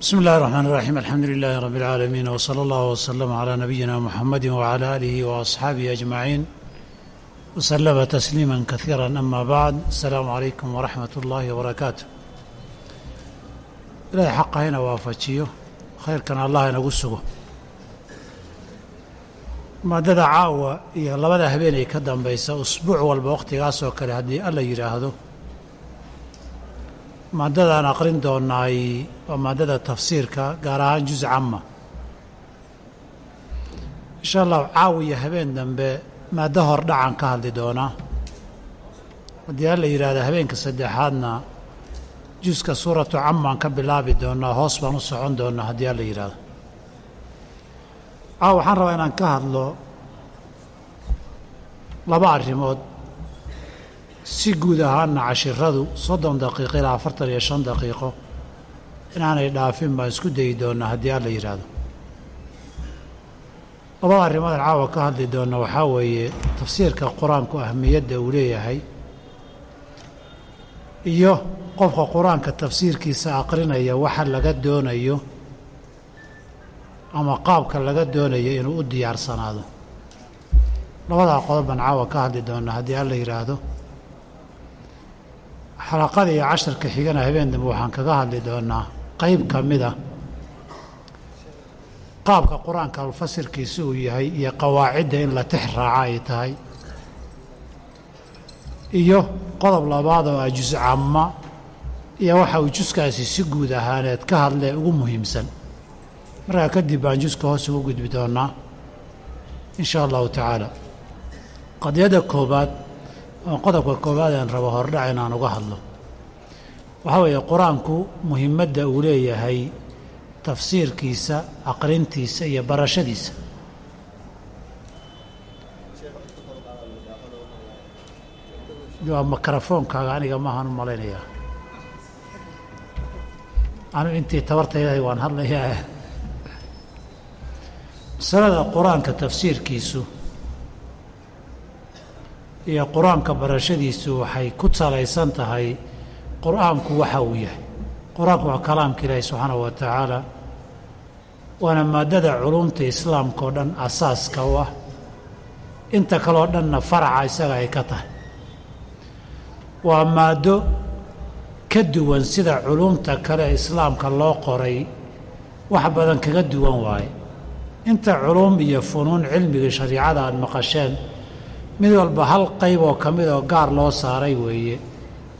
bsmi اllahi الرحmn الرaxيim alxamdu لilaahi rab اlcaalamiin wslى اllah wslm عlى nabiyina mxamadi wعlى alihi وaصxaabihi أجmaciin wslma tasliima kahiira ama bacd asalaamu عalaykum waraxmat اllahi wbarakaatu ilaahay xaqa hayna waafajiyo khayrkana allah inagu sugo maadada caawa iyo labada habeenay ka dambaysa usbuuc walba wakhtigaasoo kale haddii alla yidhaahdo maadadaan aqrin doonaay waa maadada tafsiirka gaar ahaan juz cama insha allahu caawa iyo habeen dambe maaddo hor dhacan ka hadli doonaa haddii alla yidhaahdo habeenka saddexaadna juska suuratu camaan ka bilaabi doonaa hoos baan u socon doonaa haddii alla yidhaahdo. Caawa waxaan rabaa inaan ka hadlo laba arrimood si guud ahaana cashiradu soddon daqiiqo ilaa afartan iyo shan daqiiqo inaanay dhaafin baan isku dayi doonaa haddii alla yidhaahdo labada arrimood aan caawa ka hadli doona waxaa weeye tafsiirka qur'aanku ahmiyadda uu leeyahay iyo qofka qur'aanka tafsiirkiisa aqrinaya waxa laga doonayo ama qaabka laga doonayo inuu u diyaarsanaado. Labadaa qodob baan caawa ka hadli doonaa haddii alla yidhaahdo xalaqada iyo casharka xigana habeen dambe waxaan kaga hadli doonaa qeyb ka mid a qaabka qur'aanka alfasirkiisa uu yahay iyo qawaacidda in la tix raaca ay tahay iyo qodob labaad oo ah jus camma iyo waxa uu juskaasi si guud ahaaneed ka hadlee ugu muhiimsan. Markaa kadib baan juska hoos ugu gudbi doonaa in shaa allahu tacaala. Qadiyadda koobaad oo qodobka koowaad aan rabo hordhac inaan uga hadlo. Waxaa weeye qur'aanku muhimadda uu leeyahay tafsiirkiisa aqrintiisa iyo barashadiisa. Waa mikrofoonkaaga aniga maahaan u malaynayaa anu intii tabartaydahay waan hadlayaa. Masalada qur'aanka tafsiirkiisu iyo qur'aanka barashadiisu waxay ku salaysan tahay qur'aanku waxa uu yahay. Qur'aanku waa kalaamka ilaahi subxaanahu wa tacaala waana maaddada culumta islaamka oo dhan asaaska u ah. Inta kaleo dhanna faraca isaga ay ka tahay. Waa maaddo ka duwan sida culumta kale islaamka loo qoray wax badan kaga duwan waaye. Inta culuum iyo funuun cilmigii shariicada aada maqasheen mid walba hal qayb oo ka mid oo gaar loo saaray weeye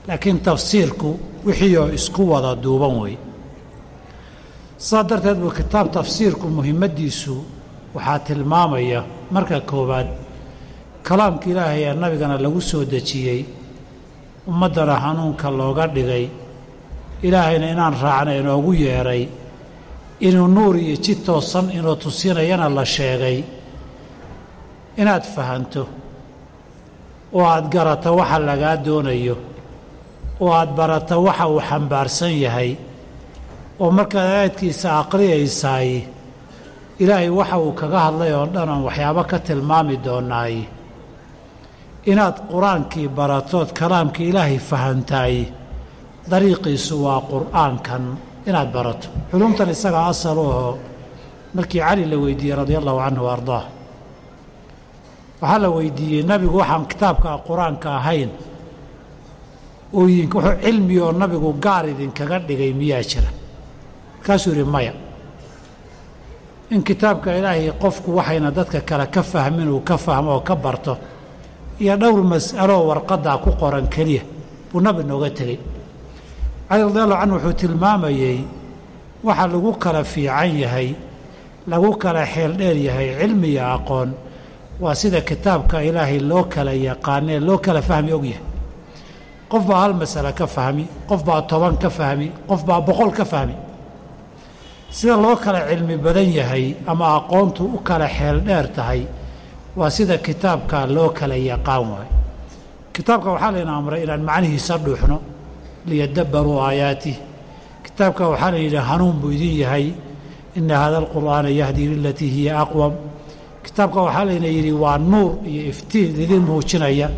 laakiin tafsiirku wixii oo isku wada duuban weeye. Saas darteed buu kitaab tafsiirku muhimaddiisu waxaa tilmaamaya marka koowaad kalaamka ilaahay ee nabigana lagu soo dejiyey ummaddana hanuunka looga dhigay ilaahayna inaan raacna inoogu yeedhay inuu nuur iyo jid toosan inuu tusinayana la sheegay inaad fahanto oo aada garato waxa lagaa doonayo oo aada barato waxa uu xambaarsan yahay oo markaad aadkiisa aqriyaysaay ilaahay waxa uu kaga hadlay oo dhan oon waxyaabo ka tilmaami doonaay. Inaad qur'aankii baratood kalaamkii ilaahay fahantaay dariiqiisu waa qur'aankan inaad barato. Culumtan isagaa asal u aho markii cali la weydiiyey radia allahu canhu wa ardaah waxaa la weydiiyey nabigu waxaan kitaabka qur'aanka ahayn. Uu wuxuu cilmi oo nabigu gaar idinkaga dhigay miyaa jira. Markaasuu yidhi maya in kitaabka ilaahay qofku waxayna dadka kale ka fahmin uu ka fahmo oo ka barto iyo dhowr mas'aloo warqaddaa ku qoran keliya buu nabi nooga tegey. Cali radiallahu canhu wuxuu tilmaamayey waxa lagu kala fiican yahay lagu kala xeel dheer yahay cilmi iyo aqoon waa sida kitaabka ilaahay loo kala yaqaanee loo kala fahmi og yahay. Qof baa hal masale ka fahmi qof baa toban ka fahmi qof baa boqol ka fahmi. Sida loo kala cilmi badan yahay ama aqoontu u kala xeel dheer tahay waa sida kitaabka loo kala yaqaan waayo kitaabka waxaa layna amray inaan macnihiisa dhuuxno liyadabbaruu aayaatih kitaabka waxaa la yidhi hanuun buu idin yahay ina hada alqur'aana yahdii lilatii hiya aqwam kitaabka waxaa layna yidhi waa nuur iyo iftiin idin muujinaya.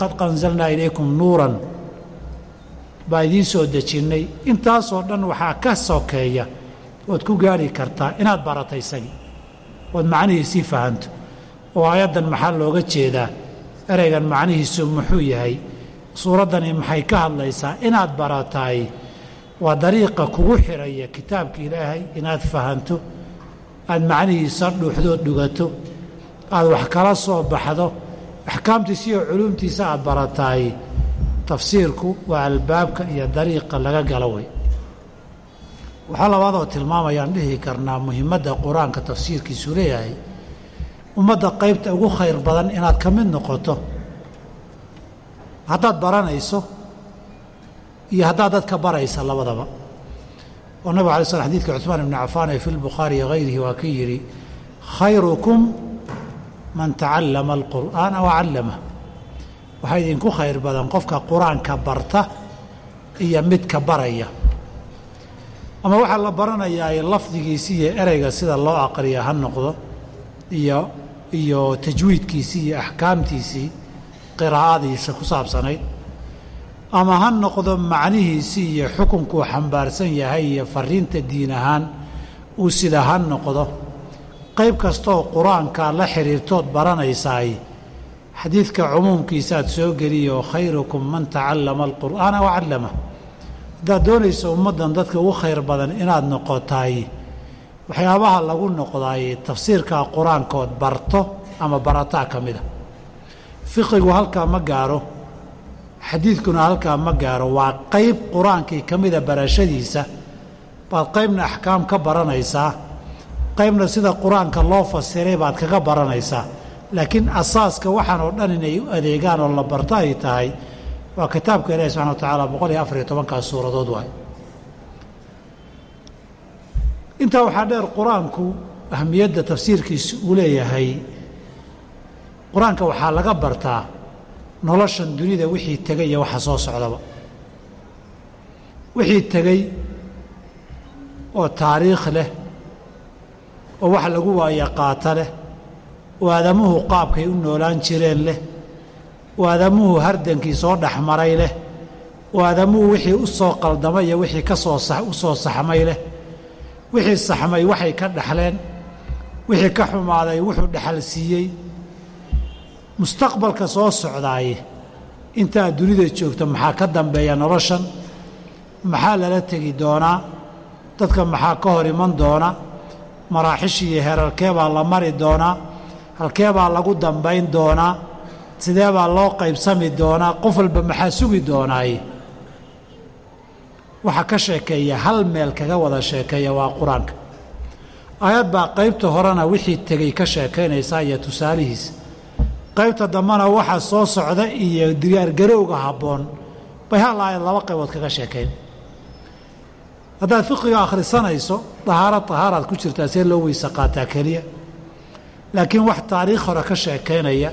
Qad anzalnaa ilaykum nuuran. Baa idiin soo dejinnay. Intaasoo dhan waxaa ka sokeeya ood ku gaari kartaa inaad barato isagii ood macnihiisii fahanto. Oo aayaddan maxaa looga jeedaa? Ereygan macnihiisu muxuu yahay? Suuraddani maxay ka hadlaysaa? Inaad barataay waa dariiqa kugu xiraya kitaabka ilaahay inaad fahanto aad macnihiisa dhuuxdood dhugato aad wax kala soo baxdo axkaamtiisa iyo culuumtiisa aad barataay tafsiirku waa albaabka iyo dariiqa laga galo wey waxaa labaadoo tilmaamayaan dhihi karnaa muhimadda qur'aanka tafsiirkiisu leeyahay ummadda qaybta ugu khayr badan inaad ka mid noqoto haddaad baranayso iyo haddaad dadka baraysa labadaba oo nabig alay slam xadidka cuثmaan ibni cafaan ee fi lbukhaari hayrihi waa ka yidhi khayrukum man tacallama alqur'aana wacallamah waxaa idinku khayr badan qofka qur'aanka barta iyo midka baraya. Ama waxaa la baranayaa lafdigiisii iyo ereyga sida loo aqriya ha noqdo iyo iyo tajwiidkiisii iyo axkaamtiisii qiraa'adiisa ku saabsanayd ama ha noqdo macnihiisii iyo xukunkuu xambaarsan yahay iyo fariinta diin ahaan uu sida ha noqdo. Qayb kastooo qur'aanka la xidhiirtood baranaysaay xadiidka cumuumkiisaaad soo geliyo khayrukum man tacallama alqur'aana wacallama haddaad doonayso ummaddan dadka ugu khayr badan inaad noqotaay waxyaabaha lagu noqdaay tafsiirka qur'aankood barto ama barataa ka mida fiqigu halkaa ma gaaro xadiidkuna halkaa ma gaaro. Waa qayb qur'aankii ka mida barashadiisa. Baad qaybna axkaam ka baranaysaa. Qaybna sida qur'aanka loo fasiray baad kaga baranaysaa. Laakiin asaaska waxaan oo dhan inay u adeegaan oo la barto ay tahay waa kitaabka ilaahi subxana wa tacaala boqol iyo afar iyo tobankaas suuradood waay intaa waxaa dheer qur'aanku ahamiyadda tafsiirkiisa uu leeyahay qur'aanka waxaa laga bartaa noloshan dunida wixii tegay iyo waxa soo socdaba wixii tegey oo taariikh leh oo wax lagu waaya qaata leh oo aadamuhu qaabkay u noolaan jireen leh oo aadamuhu hardankii soo dhexmaray leh oo aadamuhu wixii u soo qaldamay iyo wixii ka soo u soo saxmay leh. Wixii saxmay waxay ka dhexleen wixii ka xumaaday wuxuu dhexal siiyey mustaqbalka soo socdaaye. Intaa dunida joogta maxaa ka dambeeya noloshan? Maxaa lala tegi doonaa? Dadka maxaa ka hor iman doona maraaxish iyo herarkee baa la mari doonaa? Halkee baa lagu dambayn doonaa? Sidee baa loo qaybsami doonaa? Qof walba maxaa sugi doonaaye? Waxaa ka sheekeeya hal meel kaga wada sheekeeya waa qur'aanka. Aayad baa qaybta horena wixii tegey ka sheekaynaysaa iyo tusaalihiisa qaybta dambena waxa soo socda iyo diyaargarowga habboon bay hal aayad laba qaybood kaga sheekayn. Haddaad fiqiga akhrisanayso dahaaro dahaaraad ku jirtaa see loo weyse qaataa keliya. Laakiin wax taariikh hore ka sheekaynaya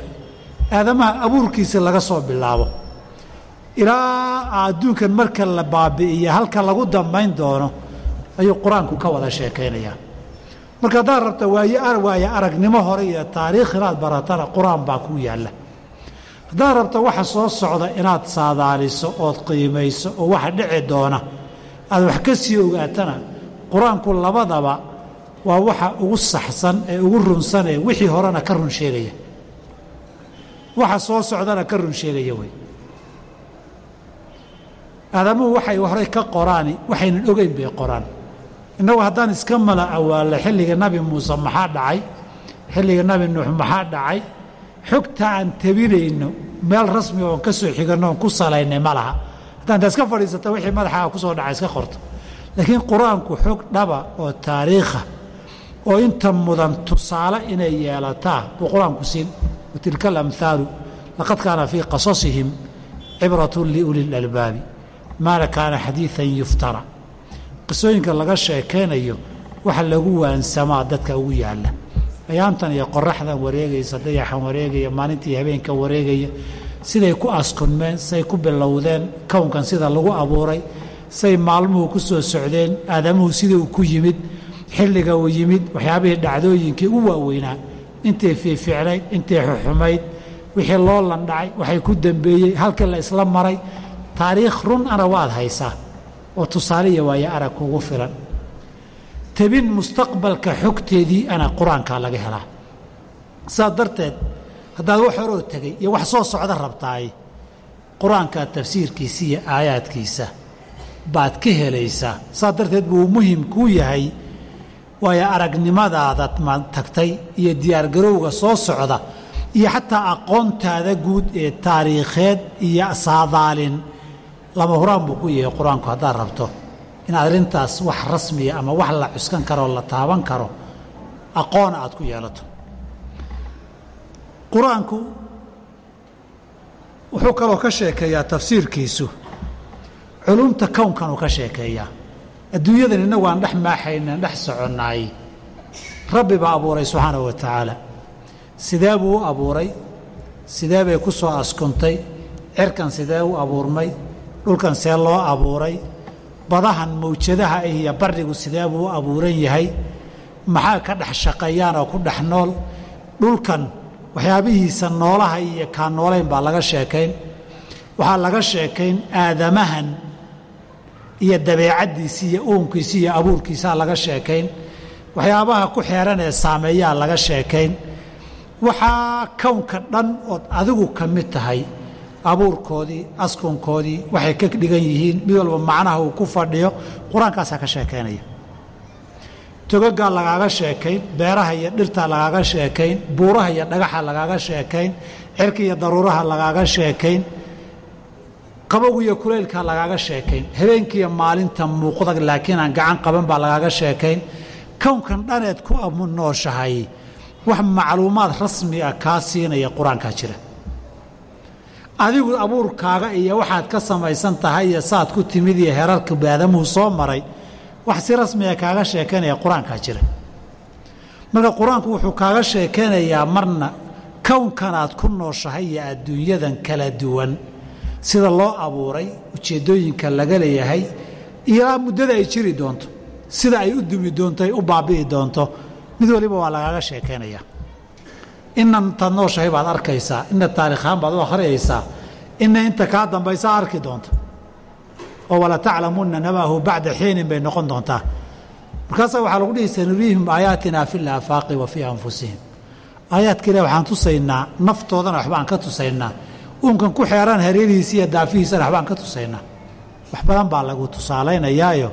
aadamaha abuurkiisa laga soo bilaabo. Ilaa adduunkan marka la baabi'iya halka lagu dambayn doono ayuu qur'aanku ka wada sheekaynayaa marka haddaad rabta waaye aragnimo hore iyo taariikh inaad baratana qur'aan baa kuu yaalla. Haddaad rabta waxa soo socda inaad saadaaliso ood qiimayso oo waxa dhici doona aad wax ka sii ogaatana qur'aanku labadaba waa waxa ugu saxsan ee ugu runsan ee wixii horena ka run sheegaya. Waxa soo socdana ka run sheegaya wey aadamuhu waxay horey ka qoraani waxaynan ogeyn bay qoraan innagu haddaan iska mala awaallo xilliga nabi muuse maxaa dhacay? Xilliga nabi nuux maxaa dhacay? Xogta aan tabinayno meel rasmi oon ka soo xiganno oon ku salaynay ma laha. Haddaan intaa iska fadhiisata wixii madaxaaga ku soo dhacay iska qorto. Laakiin qur'aanku xog dhaba oo taariikha oo inta mudan tusaale inay yeelataa buu qur'aanku siin wa tilka alamhaalu laqad kaana fii qasasihim cibratun liuli lalbaabi maana kaana xadiidan yuftara qisooyinka laga sheekaynayo waxa lagu waansamaa dadka ugu yaalla. Ayaantan iyo qoraxdan wareegaysa dayaxan wareegaya maalintii habeenka wareegaya siday ku askunmeen say ku bilowdeen kownkan sida lagu abuuray say maalmuhu ku soo socdeen aadamuhu sida uu ku yimid xilliga uu yimid waxyaabihii dhacdooyinkii u waaweynaa intay fiificnayd intay xuxumayd wixii loo landhacay waxay ku dambeeyey halkii la isla maray taariikh run ana waad haysaa oo tusaaliya waayo arag kugu filan. Tabin mustaqbalka xogteedii ana qur'aankaa laga helaa. Saas darteed haddaad wax horoo tegay iyo wax soo socda rabtaay qur'aanka tafsiirkiisa iyo aayaadkiisa baad ka helaysaa saas darteed buu muhiim kuu yahay waayo aragnimadaada ma tagtay iyo diyaargarowga soo socda iyo xataa aqoontaada guud ee taariikheed iyo saadaalin lama huraan buu ku yahay qur'aanku haddaad rabto in arrintaas wax rasmiya ama wax la cuskan karoo la taaban karo aqoona aad ku yeelato. Qur'aanku wuxuu kaloo ka sheekeeyaa tafsiirkiisu culumta kownkanuu ka sheekeeyaa. Adduunyadan innagu aan dhex maaxaynan dhex soconnaay. Rabbi baa abuuray subxaanahu wa tacaala. Sidee buu u abuuray sidee bay ku soo askuntay cirkan sidee u abuurmay dhulkan see loo abuuray badahan mawjadaha ah iyo barrigu sidee buu u abuuran yahay maxaa ka dhex shaqeeyaan oo ku dhex nool dhulkan waxyaabihiisa noolaha iyo kaa noolayn baa laga sheekayn. Waxaa laga sheekayn aadamahan iyo dabeecaddiisi iyo uunkiisi iyo abuurkiisaa laga sheekayn. Waxyaabaha ku xeeran ee saameeyaa laga sheekayn. Waxaa kownka dhan ood adigu ka mid tahay abuurkoodii askunkoodii waxay ka dhigan yihiin mid walba macnaha uu ku fadhiyo qur'aankaasaa ka sheekaynaya togagaa lagaaga sheekayn beeraha iyo dhirtaa lagaaga sheekayn buuraha iyo dhagaxa lagaaga sheekayn cirka iyo daruuraha lagaaga sheekayn qabowga iyo kuleylkaa lagaaga sheekayn habeenkiiyo maalinta muuqda laakiin aan gacan qaban baa lagaaga sheekayn. Kownkan dhaneed ku nooshahay wax macluumaad rasmi ah kaa siinaya qur'aankaa jira adigu abuurkaaga iyo waxaad ka samaysan tahay iyo saad ku timid iyo herarka baadamuhu soo maray wax si rasmiga kaaga sheekaynaya qur'aankaa jira. Marka qur'aanku wuxuu kaaga sheekaynayaa marna kownkanaad ku nooshahay iyo adduunyadan kala duwan sida loo abuuray ujeeddooyinka laga leeyahay ilaa muddada ay jiri doonto sida ay u dumi doonto ay u baabi'i doonto mid waliba waa lagaaga sheekaynaya ina intaad nooshahay baad arkaysaa ina taariikhaan baad u akhriyaysaa ina inta kaa dambaysaa arki doonta. Oo walataclamunna nabaahu bacda xiinin bay noqon doontaa. Markaasaa waxaa lagu dhihi sanuriihim aayaatina fi laafaaqi wa fii anfusihim. Aayaadka waxaan tusaynaa naftoodana waxbaan ka tusaynaa. Uunkan ku xeeran hareerihiisa iyo daafihiisana waxbaan ka tusaynaa. Wax badan baa lagu tusaalaynayaayo.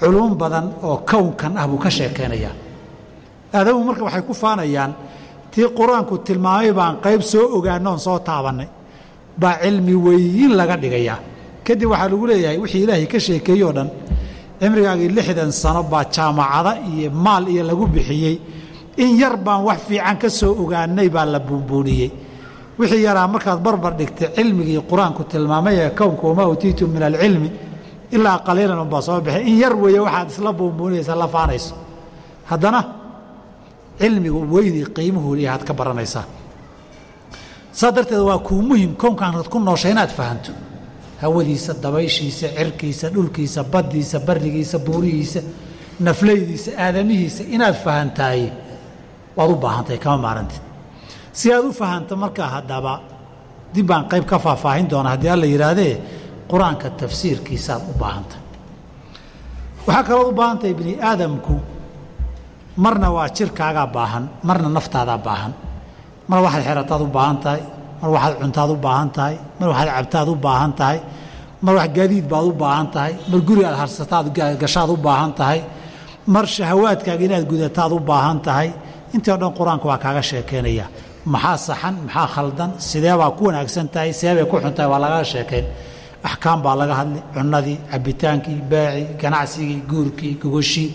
Culuum badan oo kownkan ah buu ka sheekaynayaa aadamu marka waxay ku faanayaan tii qur'aanku tilmaamay baan qayb soo ogaanoon soo taabannay. Baa cilmi weyn laga dhigayaa. Kadib waxaa lagu leeyahay wixii ilaahay ka sheekeeyey oo dhan cimrigaagii lixdan sano baa jaamacada iyo maal iyo lagu bixiyey. In yar baan wax fiican ka soo ogaanay baa la buunbuuniyey. Wixii yaraa markaad barbar dhigtay cilmigii qur'aanku tilmaamay ee kownka wamaa utiitu min alcilmi ilaa qaliilan unbaa soo baxay. In yar weeye waxaad isla buunbuuniyaysa la faanayso. Haddana cilmigu weynii qiimuhu leeyahaad ka baranaysaa. Saa darteed waa kuu muhiim kownkaanad ku nooshay inaad fahanto. Hawadiisa dabayshiisa cirkiisa dhulkiisa baddiisa barrigiisa buurihiisa naflaydiisa aadamihiisa inaad fahantaay waad u baahantahay kama maarantid. Si aad u fahanto markaa haddaba dib baan qayb ka faahfaahin doonaa haddii alla yidhaahdee qur'aanka tafsiirkiisaad u baahantahay waxaa kalood u baahantahay bini aadamku marna waa jirkaagaa baahan marna naftaadaa baahan. Mar waxaad xerataad u baahan tahay mar waxaad cuntaad u baahan tahay mar waxaad cabtaad u baahan tahay mar wax gaadiid baad u baahan tahay mar guri aad harsataad gashaad u baahan tahay mar shahawaadkaaga inaad gudataad u baahan tahay. Intii o dhan qur'aanka waa kaaga sheekaynaya maxaa saxan maxaa khaldan sidee baa ku wanaagsan tahay sidee bay ku xun tahay waa lagaga sheekayn axkaam baa laga hadlay cunnadii cabbitaankii baacii ganacsigii guurkii gogoshii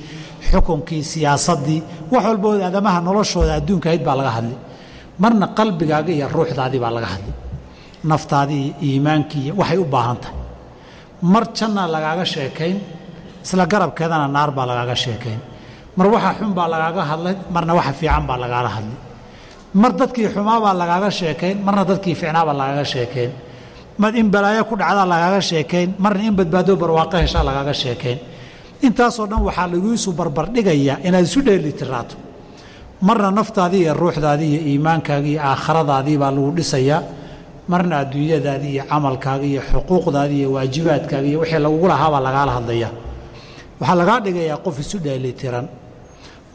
xukunkii siyaasaddii wax walbood aadamaha noloshooda adduunka ahayd baa laga hadlay marna qalbigaaga iyo ruuxdaadii baa laga hadlay naftaadii iyo iimaankii iyo waxay u baahan tahay. Mar janna lagaaga sheekayn isla garabkeedana naar baa lagaaga sheekayn. Mar waxa xun baa lagaaga hadlay marna waxa fiican baa lagaala hadlay mar dadkii xumaa baa lagaaga sheekayn marna dadkii fiicnaa baa lagaaga sheekayn. Mar in balaayo ku dhacdaa lagaaga sheekayn marna in badbaado barwaaqo heshaa lagaaga sheekayn intaasoo dhan waxaa laguisu barbardhigayaa inaad isu dheelitiraato marna naftaadii iyo ruuxdaadii iyo iimaankaagii iyo aakhiradaadii baa lagu dhisayaa marna adduunyadaadi iyo camalkaaga iyo xuquuqdaadi iyo waajibaadkaaga iyo wixii lagugu lahaabaa lagaala hadlayaa. Waxaa lagaa dhigayaa qof isu dheelitiran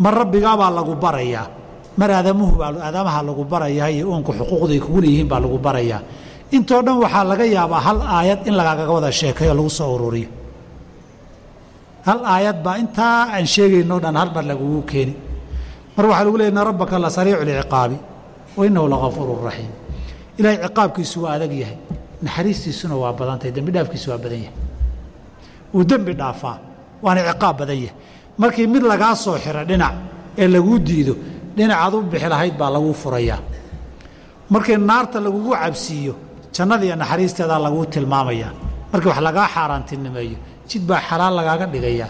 mar rabbigaabaa lagu barayaa. Mar aadamuhu aadaamaha lagu barayaa iyo uunku xuquuqday kugu leeyihiin baa lagu barayaa. Intoo dhan waxaa laga yaabaa hal aayad in lagaga wada sheekayo lagu soo ururiyo hal aayad baa intaa aan sheegayno dhan hal mar lagugu keeni mar waxaa lagu leey rabbaka la sariicu lciqaabi wa innahu lagafuuru raxiim ilaahay ciqaabkiisu waa adag yahay naxariistiisuna waa badan dembi dhaafkiisu waa badan yahay. Wuu dembi dhaafaa waana ciqaab badan yahay. Markii mid lagaa soo xiro dhinac ee laguu diido dhinacaad u bixi lahayd baa laguu furayaa. Markii naarta lagugu cabsiiyo jannada naxariisteedaa laguu tilmaamayaa. Markii wax lagaa xaaraantinimeeyo jid baa xalaal lagaaga dhigayaa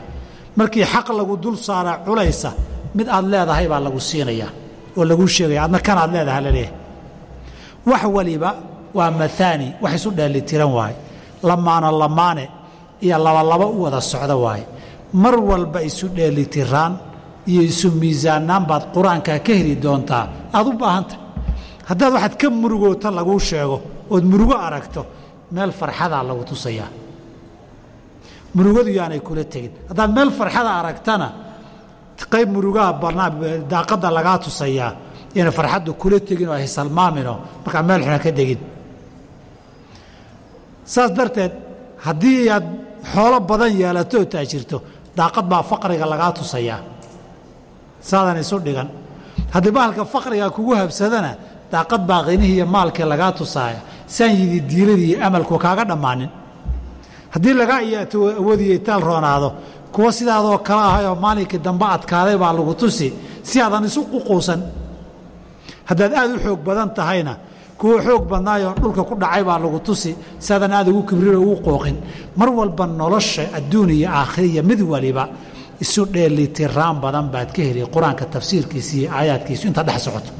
markii xaq lagu dul saaraa culaysa mid aad leedahay baa lagu siinayaa oo laguu sheegaya adna kan aad leedahay la leeyahay wax waliba waa maaani wax isu dheelitiran waaye. Lamaano lamaane iyo labalaba u wada socda waaye. Mar walba isu dheelitiraan iyo isu miisaannaan baad qur'aankaa ka heli doontaa aad u baahanta. Haddaad waxaad ka murugoota laguu sheego ood murugo aragto meel farxadaa lagu tusayaa murugadu yaanay kula tegin. Haddaad meel farxada aragtana qayb murugaha daaqadda lagaa tusayaa ina farxaddu kula tegin oo haysalmaaminoo markaa meel xuna ka degin. Saas darteed haddii aad xoolo badan yeelato oo taajirto daaqad baa faqriga lagaa tusayaa. Saadan isu dhigan. Haddii bahalka faqriga kugu habsadana daaqad baa qinihii iyo maalkii lagaa tusaaya saan yidi diiladii iyo amalku kaaga dhammaanin haddii lagaa iyo awoodiyo itaal roonaado kuwa sidaadoo kale ahayoo maalinkii dambe adkaaday baa lagu tusi si aadan isu ququusan. Haddaad aad u xoog badan tahayna kuwa xoog badnaayoo dhulka ku dhacay baa lagu tusi si aadan aad ugu kibrin oo ugu qooqin mar walba nolosha adduun iyo aakhiriya mid waliba isu dheelitiraan badan baad ka heli qur'aanka tafsiirkiisa iyo aayaadkiisu intaad dhex socoto.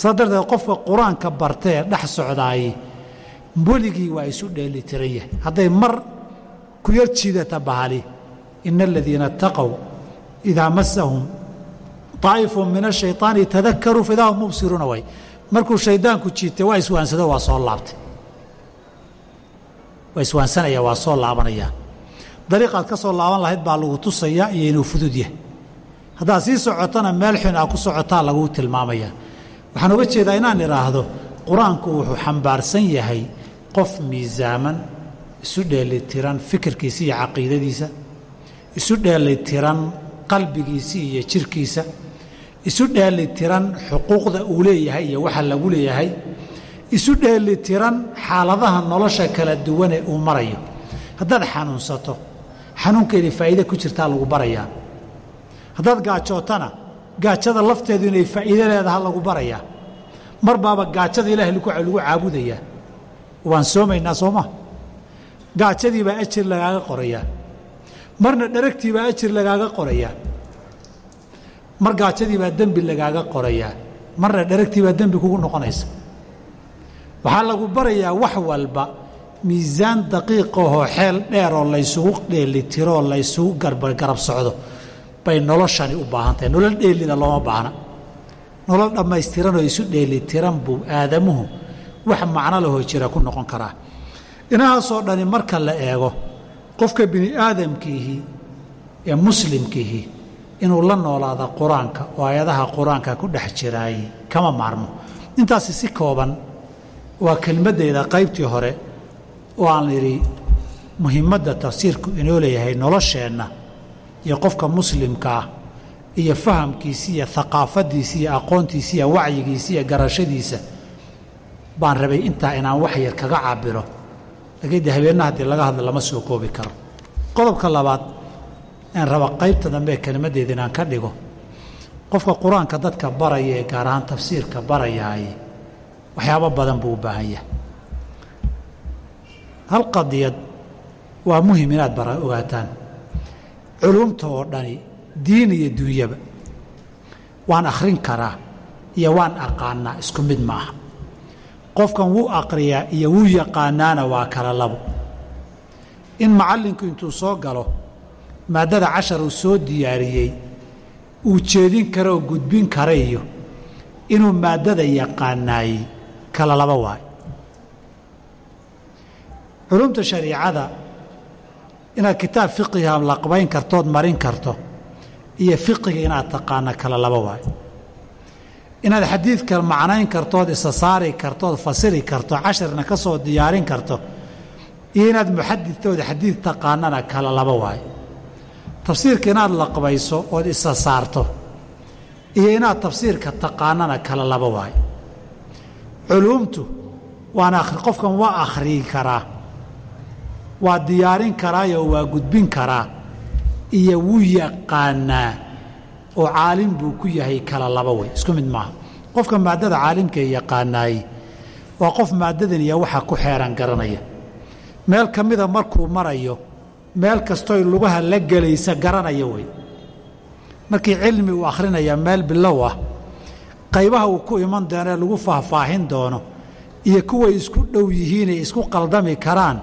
Saa darteed qofka qur'aanka bartee dhex socdaayey weligii waa isu dheelitiran yahay. Hadday mar ku yar jiidata bahali. Ina aladiina ataqow idaa masahum طaa'ifu min ashayطaani tadakaruu faidaa hum mubsiruuna way. Markuu shaydaanku jiitay waa iswaansado waa soo laabtay. Waa iswaansanaya waa soo laabanaya. Dariiqaad ka soo laaban lahayd baa lagu tusayaa iyo inuu fudud yahay. Haddaad sii socotona meel xun aa ku socotaa laguu tilmaamaya. Waxaan uga jeedaa inaan idhaahdo qur'aanku wuxuu xambaarsan yahay qof miisaaman isu dheelitiran fikirkiisa iyo caqiidadiisa isu dheelitiran qalbigiisa iyo jirkiisa isu dheelitiran xuquuqda uu leeyahay iyo waxa lagu leeyahay isu dheelitiran xaaladaha nolosha kala duwane uu marayo. Haddaad xanuunsato xanuunkeedii faa'iide ku jirtaa lagu barayaa. Haddaad gaajootana gaajada lafteedu inay faa'iide leedaha lagu barayaa. Mar baaba gaajada ilaahay lagu caabudayaa. Waan soomaynaa sooma gaajadii baa ajir lagaaga qorayaa marna dharagtii baa ajir lagaaga qorayaa mar gaajadii baa dembi lagaaga qorayaa marna dharagtii baa dembi kugu noqonaysa. Waxaa lagu barayaa wax walba miisaan daqiiqahoo xeel dheeroo laysugu dheelitiro oo laysugu garab socdo bay noloshani u baahan tahay. Nolol dheelida looma baahna. Nolol dhammaystiranoo isu dheelitiran buu aadamuhu wax macno lahoo jira ku noqon karaa inahaasoo dhani marka la eego qofka bini aadamkiihii ee muslimkiihii inuu la noolaado qur'aanka oo aayadaha qur'aanka ku dhex jiraayey kama maarmo. Intaasi si kooban waa kelmaddayda qaybtii hore oo aan idhi muhiimadda tafsiirku inoo leeyahay nolosheenna iyo qofka muslimka ah iyo fahamkiisa iyo haqaafaddiisa iyo aqoontiisa iyo wacyigiisa iyo garashadiisa baan rabay intaa inaan wax yar kaga cabiro laakiin de habeenna haddii laga hadlo lama soo koobi karo. Qodobka labaad aan raba qaybta dambe ee kelimaddeeda inaan ka dhigo qofka qur'aanka dadka baraya ee gaar ahaan tafsiirka barayaay waxyaabo badan buu u baahan yahay. Hal qadiyad waa muhiim inaad bara ogaataan. Culumta oo dhani diin iyo duunyaba waan akhrin karaa iyo waan aqaanaa isku mid ma aha qofkan wuu aqriyaa iyo wuu yaqaanaana waa kala labo. In macallinku intuu soo galo maaddada cashar uu soo diyaariyey uu jeedin karo oo gudbin kara iyo inuu maaddada yaqaanaayey kala laba waayo. Culumta shariicada inaad kitaab fiqiga laqbayn kartood marin karto iyo fiqiga inaad taqaano kala laba waayo inaad xadiidka macnayn kartood isa saari kartood fasiri karto cashirna ka soo diyaarin karto iyo inaad muxadidtooda xadiid taqaanana kala laba waayo tafsiirka inaad laqbayso ood isa saarto iyo inaad tafsiirka taqaanana kala laba waayo culuumtu waana qofkan waa akhriyi karaa waa diyaarin karaayoo waa gudbin karaa iyo wuu yaqaanaa oo caalim buu ku yahay kala laba way. Isku mid maaha. Qofka maaddada caalimkae yaqaanaayey waa qof maaddadan iyo waxa ku xeeran garanaya. Meel ka mida markuu marayo meel kastoy lugaha la gelaysa garanaya wey markii cilmi uu akhrinaya meel bilow ah qaybaha uu ku iman doonee lagu faahfaahin doono iyo kuway isku dhow yihiinay isku qaldami karaan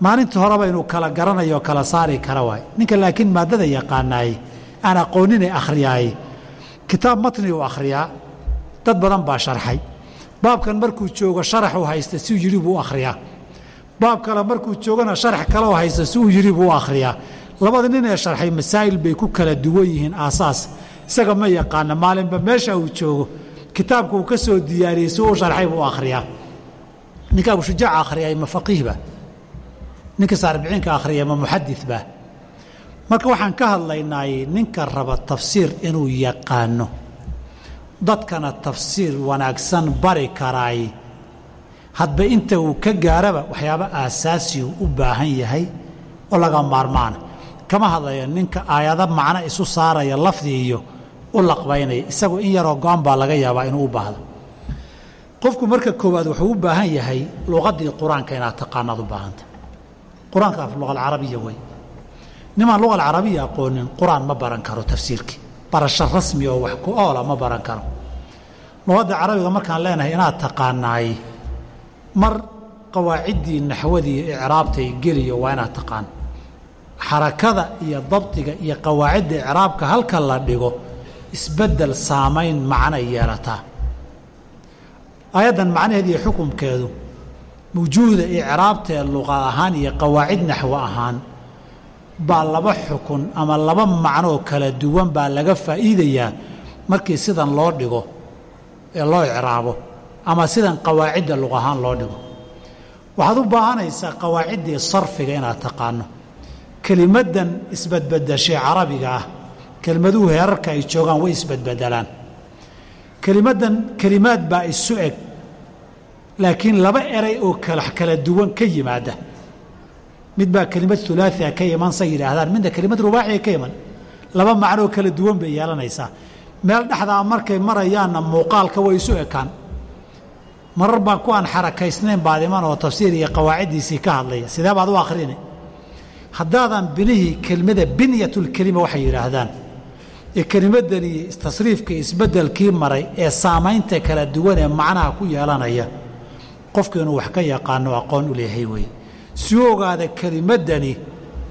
maalinta horeba inuu kala garanayo kala saari kara waay. Ninka laakiin maaddada yaqaanaayey aan aqooninay akhriyaayey kitaab matni uu akhriyaa dad badan baa sharxay baabkan markuu joogo sharaxuu haysta siuu yidhi buu akhriyaa baab kale markuu joogona sharax kaleoo haysta si yidhi buu akhriyaa labada nin ee sharxay masaa'il bay ku kala duwan yihiin aasaas isaga ma yaqaana maalinba meesha uu joogo kitaabka uu ka soo diyaariyey si uu sharxay buu akhriyaa ninka abushujaaca akhriyay ma faqiihba ninka saarbiciinka akhriya ma muxadidba marka waxaan ka hadlaynaay ninka raba tafsiir inuu yaqaano. Dadkana tafsiir wanaagsan bari karaay hadba inta uu ka gaaraba waxyaabo aasaasiyu u baahan yahay oo laga maarmaana kama hadlaya ninka aayado macno isu saaraya lafdi iyo u laqbaynaya isagoo in yaroo go-an baa laga yaabaa inuu u baahdo. Qofku marka koowaad wuxuu u baahan yahay luqaddii qur'aanka inaad taqaanaad u baahanta qur'aanka af luqa alcarabiya wey nimaan luqa alcarabiya aqoonin qur'aan ma baran karo tafsiirkii barasho rasmi oo wax ku oola ma baran karo. Luqadda carabiga markaan leenahay inaad taqaanaay mar qawaaciddii naxwadii icraabtay geliyo waa inaad taqaan. Xarakada iyo dabdiga iyo qawaacidda icraabka halka la dhigo isbeddel saamayn macnay yeelataa. Aayaddan macnaheed iyo xukumkeedu wujuuhda icraabtee luqa ahaan iyo qawaacid naxwo ahaan baa laba xukun ama laba macnoo kala duwan baa laga faa'iidayaa markii sidan loo dhigo ee loo icraabo ama sidan qawaacidda luq ahaan loo dhigo. Waxaad u baahanaysaa qawaaciddii sarfiga inaad taqaano. Kelimaddan isbadbedashay carabiga ah kelimaduhu heerarka ay joogaan way isbadbedelaan kelimaddan kelimaad baa isu eg laakiin laba eray oo kala duwan ka yimaada mid baa kelimad hulaaثia ka iman say yidhaahdaan. Midna kelimad rubaaciya ka iman laba macnoo kala duwan bay yeelanaysaa. Meel dhexdaa markay marayaanna muuqaalka way isu ekaan. Marar baan ku aan xarakaysnayn baad iman oo tafsiir iyo qawaaciddiisii ka hadlaya. Sidee baad u akhrini haddaadan binihii kelmada binyatulkelima waxay yidhaahdaan. Ee kelimadani tasriifka isbeddelkii maray ee saamaynta kala duwan ee macnaha ku yeelanaya. Qofku inuu wax ka yaqaano aqoon u leeyahay weeye si ogaada kelimaddani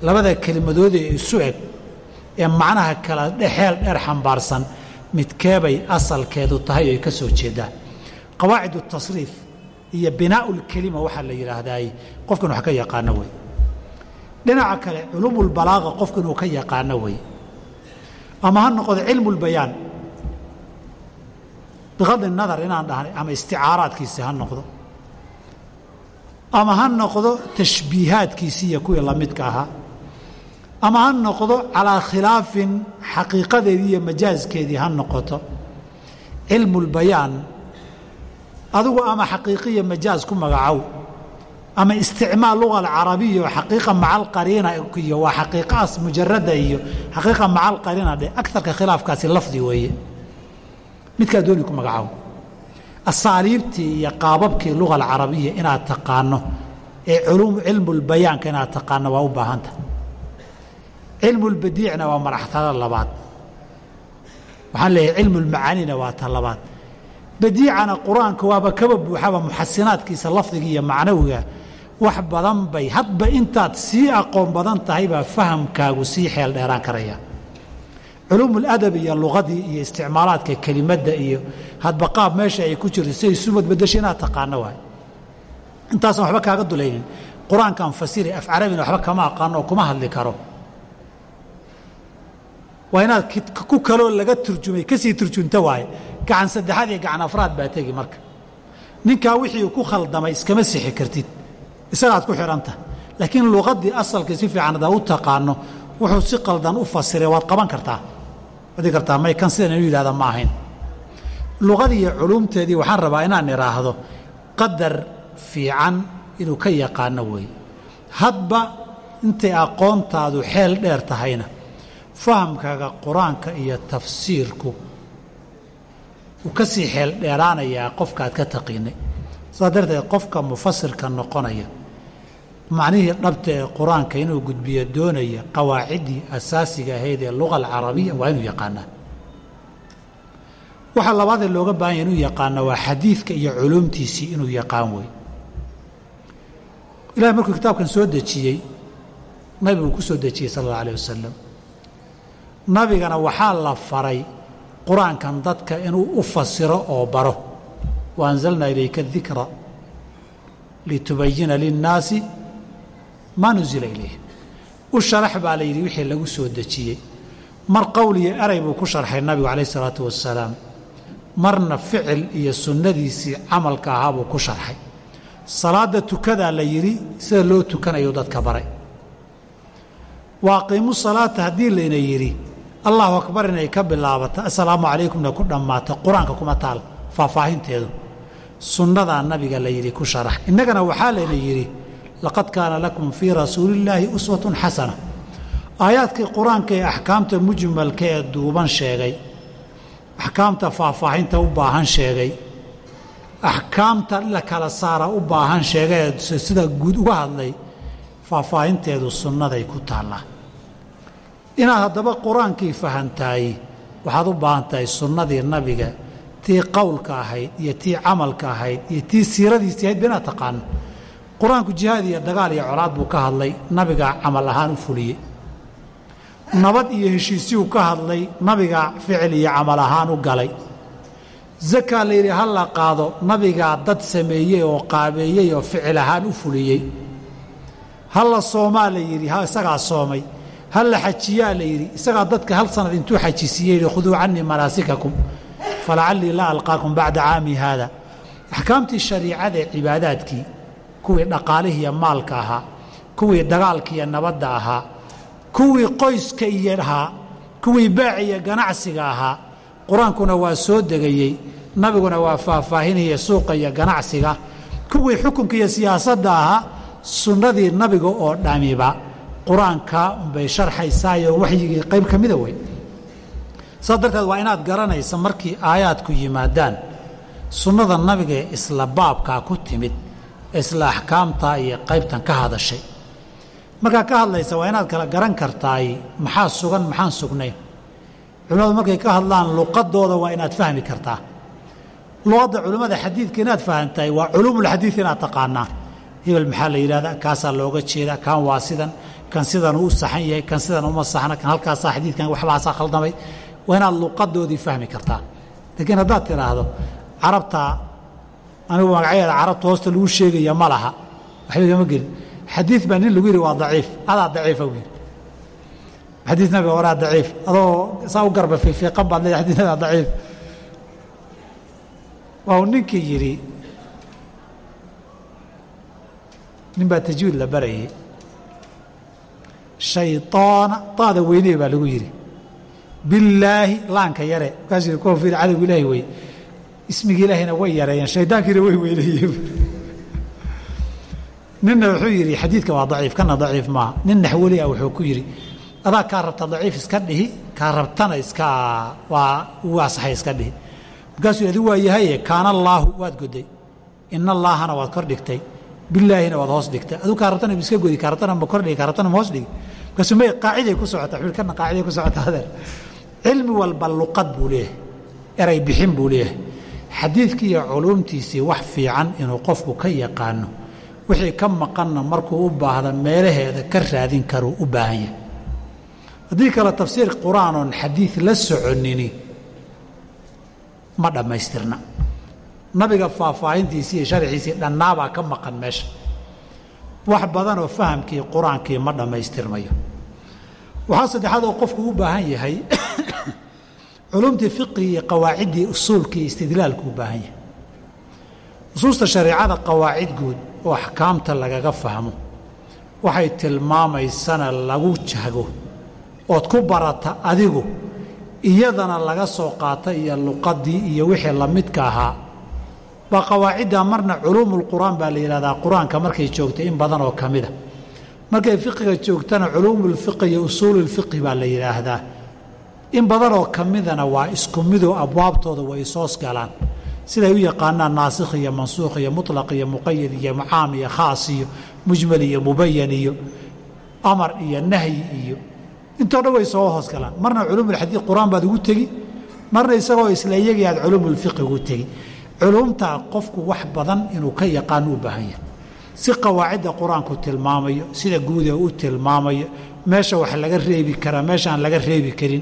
labada kelimadood ee isu eg ee macnaha kala dhexeel dheer xambaarsan midkeebay asalkeedu tahay oo ka soo jeedaan qawaacid tasriif iyo binaaulkelima waxaa la yidhaahdaay qofka inu wax ka yaqaano wey dhinaca kale culuumulbalaaqa qofku inuu ka yaqaano wey ama ha noqdo cilmulbayaan biqadri nadar inaan dhahnay ama isticaaraadkiisi ha noqdo ama ha noqdo tashbiihaadkiisii iyo kuwii lamidka ahaa. Ama ha noqdo calaa khilaafin xaqiiqadeedii iyo majaaskeedii ha noqoto. Cilmulbayaan adigu ama xaqiiqiya majaaz ku magacow ama isticmaal luga alcarabiya oo xaqiiqa maca alqariina iyo waa xaqiiqaas mujarada iyo xaqiiqa maca alqariina dhe agarka khilaafkaasi lafdi weeye. Midkaa dooni ku magacow asaaliibtii iyo qaababkii luga alcarabiya inaad taqaano ee cilmulbayaanka inaad taqaano waa u baahanta. Cilmulbadiicna waa maraxtada labaad. Waxaan leeyahay cilmulmacaanina waa ta labaad. Badiicana qur'aanka waaba kaba buuxaba muxasinaadkiisa lafdiga iyo macnawiga wax badan bay. Hadba intaad sii aqoon badan tahay baa fahamkaagu sii xeel dheeraan karaya culuumuladab iyo luqadii iyo isticmaalaadka kelimadda iyo hadba qaab meesha ay ku jirto siay sumad bedasho inaad taqaano waay. Intaasan waxba kaaga dulaynin. Qur'aankan fasiri af carabina waxba kama aqaano oo kuma hadli karo. Waa inaad ku kaloo laga turjumay ka sii turjunta waaye gacan saddexaad iyo gacan afraad baa tegi marka. Ninkaa wixii ku khaldamay iskama sixi kartid. Isagaad ku xidhanta. Laakiin luqaddii asalka si fiican hadaa u taqaano wuxuu si qaldan u fasiray waad qaban kartaa wadi kartaa may kan sidan inu yidhahda ma ahayn. Luqadii culuumteedii waxaan rabaa inaan idhaahdo qadar fiican inuu ka yaqaano weeye hadba intay aqoontaadu xeel dheer tahayna fahamkaaga qur'aanka iyo tafsiirku wuu ka sii xeel dheeraanayaa qofkaad ka taqiinay. Saas darteed qofka mufasirka noqonaya macnihii dhabta ee qur'aanka inuu gudbiyo doonaya qawaaciddii asaasiga ahayd ee luga alcarabiya waa inuu yaqaanaa. Waxa labaadee looga baahan ya inuu yaqaano waa xadiidka iyo culuumtiisii inuu yaqaan wey ilahay markuu kitaabkan soo dejiyey nabiguu ku dejiyey sala allau alah wasalam nabigana waxaa la faray qur'aankan dadka inuu u fasiro oo baro wa anzalnaa ilayka dikra litubayina linnaasi maa nusila ilayh u sharax baa la yidhi wixii lagu soo dejiyey. Mar qowl iyo eray buu ku sharxay nabigu calayh isalaatu wasalaam marna ficil iyo sunnadiisii camalka ahaa buu ku sharxay. Salaadda tukadaa la yidhi sida loo tukanayo dadka baray. Wa aqiimu salaata haddii layna yidhi allahu akbar inay ka bilaabato assalaamu calaykumna ku dhammaato qur'aanka kuma taal faahfaahinteedu. Sunnadaa nabiga la yidhi ku sharax. Innagana waxaa layna yidhi laqad kaana lakum fii rasuulillaahi uswatun xasana aayaadkii qur'aanka ee axkaamta mujmalka ee duuban sheegay axkaamta faahfaahinta u baahan sheegay axkaamta la kala saara u baahan sheegay ee sida guud uga hadlay faahfaahinteedu sunnaday ku taallaa inaad haddaba qur'aankii fahantaay waxaad u baahan tahay sunnadii nabiga tii qowlka ahayd iyo tii camalka ahayd iyo tii siiradiisii ahayd ba inaad taqaano qur'aanku jihaad iyo dagaal iyo colaad buu ka hadlay nabigaa camal ahaan u fuliyey. Nabad iyo heshiisyuu ka hadlay nabigaa ficil iyo camal ahaan u galay. Zakaa la yidhi ha la qaado nabigaa dad sameeyey oo qaabeeyey oo ficil ahaan u fuliyey. Ha la soomaa la yidhi ha isagaa soomay. Ha la xajiyaa la yidhi isagaa dadka hal sanad intuu xajisiiyey khuduu canii manaasikakum falacallii laa alqaakum bacda caami haada. Axkaamtii shariicada ee cibaadaadkii kuwii dhaqaalihiiyo maalka ahaa kuwii dagaalka iyo nabadda ahaa kuwii qoyska iyo ahaa kuwii baaci iyo ganacsiga ahaa. Qur'aankuna waa soo degayey nabiguna waa faahfaahinaya suuqa iyo ganacsiga. Kuwii xukunka iyo siyaasadda ahaa sunnadii nabiga oo dhamiba qur'aanka unbay sharxaysaayo waxyigii qayb ka mida wey saas darteed waa inaad garanaysa markii aayaadku yimaadaan sunnada nabiga ee isla baabkaa ku timid isla axkaamtaa iyo qaybtan ka hadashay. Markaa ka hadlaysa waa inaad kala garan kartaay maxaa sugan maxaan sugnayn culimmadu markay ka hadlaan luqadooda waa inaad fahmi kartaa. Luqadda culimmada xadiidka inaad fahantahay waa culuumulxadiid inaad taqaanaa. Hebel maxaa la yidhahdaa kaasaa looga jeedaa? Kan waa sidan kan sidan u saxan yahay kan sidan uma saxna kan halkaasaa xadiidkan waxbaasaa khaldamay. Waa inaad luqadoodii fahmi kartaa. Laakiin haddaad tidhaahdo carabtaa anigu magacyadeeda carabta hoosta lagu sheegaya ma laha. Waxba igama gelin xadiid baa nin lagu yidhi waa daciif. Adaa daciifa yidhi xadiid nabiga waraa daciif. Adoo saa u garba fiifiiqan baad leedahay xadiid nabiga daciif. Waa uu ninkii yidhi nin baa tajwiid la barayay. Shayطaana taada weynee baa lagu yidhi billaahi laanka yare. Markaasuu kuwa fiir ilaahi wey ismigii ilaahina way yareeyeen shaydaankiina way weyneeyeen. Ninna wuxuu yidhi xadiidka waa daciif kana daciif maaha nin naxweli ah wuxuu ku yidhi adaa kaa rabta daciif iska dhihi kaa rabtana iska waa uu asaxay iska dhihi. Markaasuu adi waa yahaye kaana allaahu waad goday ina allaahana waad kor dhigtay. Bilaahina waad hoos dhigtay. Aduu kaa rabtana iska godi kaa rabtana ma kordhigi kaa rabtana ma hoos dhigi. Markaasuu may qaaciday ku socota wuxuu kana qaaciday ku socota adeer cilmi walba luqad buu leeyahay eray bixin buu leeyahay xadiidkii iyo culuumtiisii wax fiican inuu qofku ka yaqaano wixii ka maqanna markuu u baahda meelaheeda ka raadin karuu u baahan yahay. Haddii kale tafsiir qur'aan oon xadiid la soconini ma dhammaystirna. Nabiga faahfaahintiisii iyo sharxiisii dhannaabaa ka maqan meesha. Wax badan oo fahamkii qur'aankii ma dhammaystirmayo. Waxaa saddexaad oo qofku u baahan yahay culumtii fiqigi iyo qawaaciddii usuulkii istidlaalku u baahan yahay. Usuusta shareecada qawaacid guud oo axkaamta lagaga fahmo waxay tilmaamaysana lagu jago ood ku barata adigu iyadana laga soo qaata iyo luqadii iyo wixii lamidka ahaa. Baa qawaacidda marna culuumulqur'aan baa la yidhahdaa qur'aanka markay joogta in badan oo ka mida markay fiqiga joogtana culuumulfiqi iyo usuululfiqi baa la yidhaahdaa in badan oo ka midana waa isku midoo abwaabtooda way isoos galaan. Siday u yaqaanaan naasikh iyo mansuukh iyo mutlaq iyo muqayad iyo caam iyo khaas iyo mujmal iyo mubayan iyo amar iyo nahyi iyo intoo dhan way soo hoos galaan. Marna culuumulxadiid qur'aan baad ugu tegi marna isagoo isla iyagii aad ugu tegi. Culuumtaa qofku wax badan inuu ka yaqaano u baahan yahay. Si qawaacidda qur'aanku tilmaamayo sida guuda u tilmaamayo meesha wax laga reebi karaa meesha laga reebi karin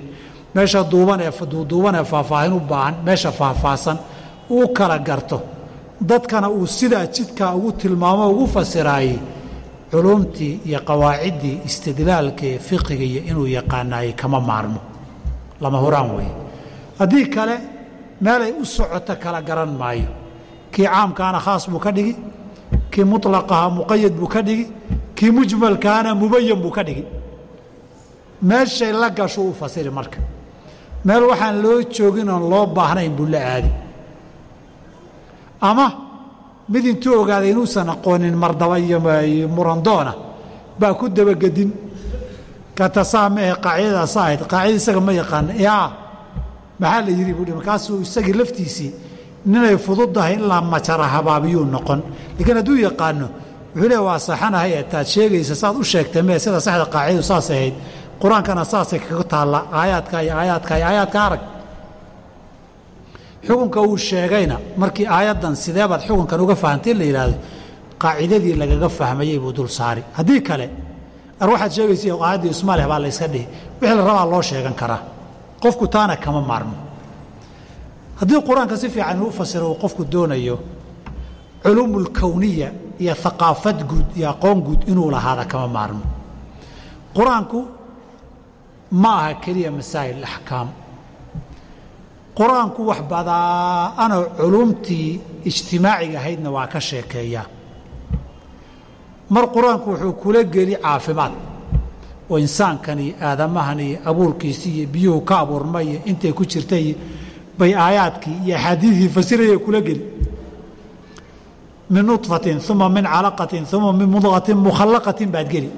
meesha duuban ee duuduuban ee faahfaahin u baahan meesha faahfaahsan uu kala garto. Dadkana uu sidaa jidkaa ugu tilmaamo ugu fasiraayey culuumtii iyo qawaaciddii istidlaalka ee fiqiga iyo inuu yaqaanaayey kama maarmo. Lama huraan weeye. Haddii kale meelay u socoto kala garan maayo. Kii caamkaana khaas buu ka dhigi kii muطlaqaha muqayad buu ka dhigi kii mujmalkaana mubayan buu ka dhigi. Meeshay la gasho u fasiri marka meel waxaan loo joogin oon loo baahnayn buu la aadi ama mid intuu ogaaday inuusan aqoonin mardaba iyo murandoona baa ku dabagedin katasaa maehe qaacidada sa ahayd? Qaacida isaga ma yaqaana yaa maxaa la yidhi buuhi markaasuu isagii laftiisii ninay fududahay ilaa majara habaabiyuu noqon. Laakiin hadduu yaqaano wuxuu leey waa saxanahay ee taad sheegaysa saad u sheegtay mee sida saxda qaacidadu saas ahayd qur'aankana saasay kaga taalla aayaadka iyo aayaadka iyo aayaadka arag. Xukunka uu sheegayna markii aayaddan sideebaad xukunkan uga fahamtay la yidhaahdo qaacidadii lagaga fahmayey buu dul saari haddii kale ar waxaad sheegaysa aayaddii ismaaleh baa la dhihi wixii la rabaa loo sheegan karaa. Qofku taana kama maarmo. Haddii qur'aanka si fiican inuu fasiro uu qofku doonayo culuumulkowniya iyo haqaafad guud iyo aqoon guud inuu lahaada kama maarmo. Qur'aanku ma aha keliya masaa'il axkaam qur'aanku wax badaanoo culuumtii ijtimaaciga ahaydna waa ka sheekeeyaa. Mar qur'aanku wuxuu kula geli caafimaad. Oo insaankan iyo aadamahan iyo abuurkiisii iyo biyuhu ka abuurma iyo intay ku jirtay bay aayaadkii iyo axaadiidkii fasiraya kula geli. Min nuطfatin uma min calaqatin uma min mudqatin mukhallaqatin baad geli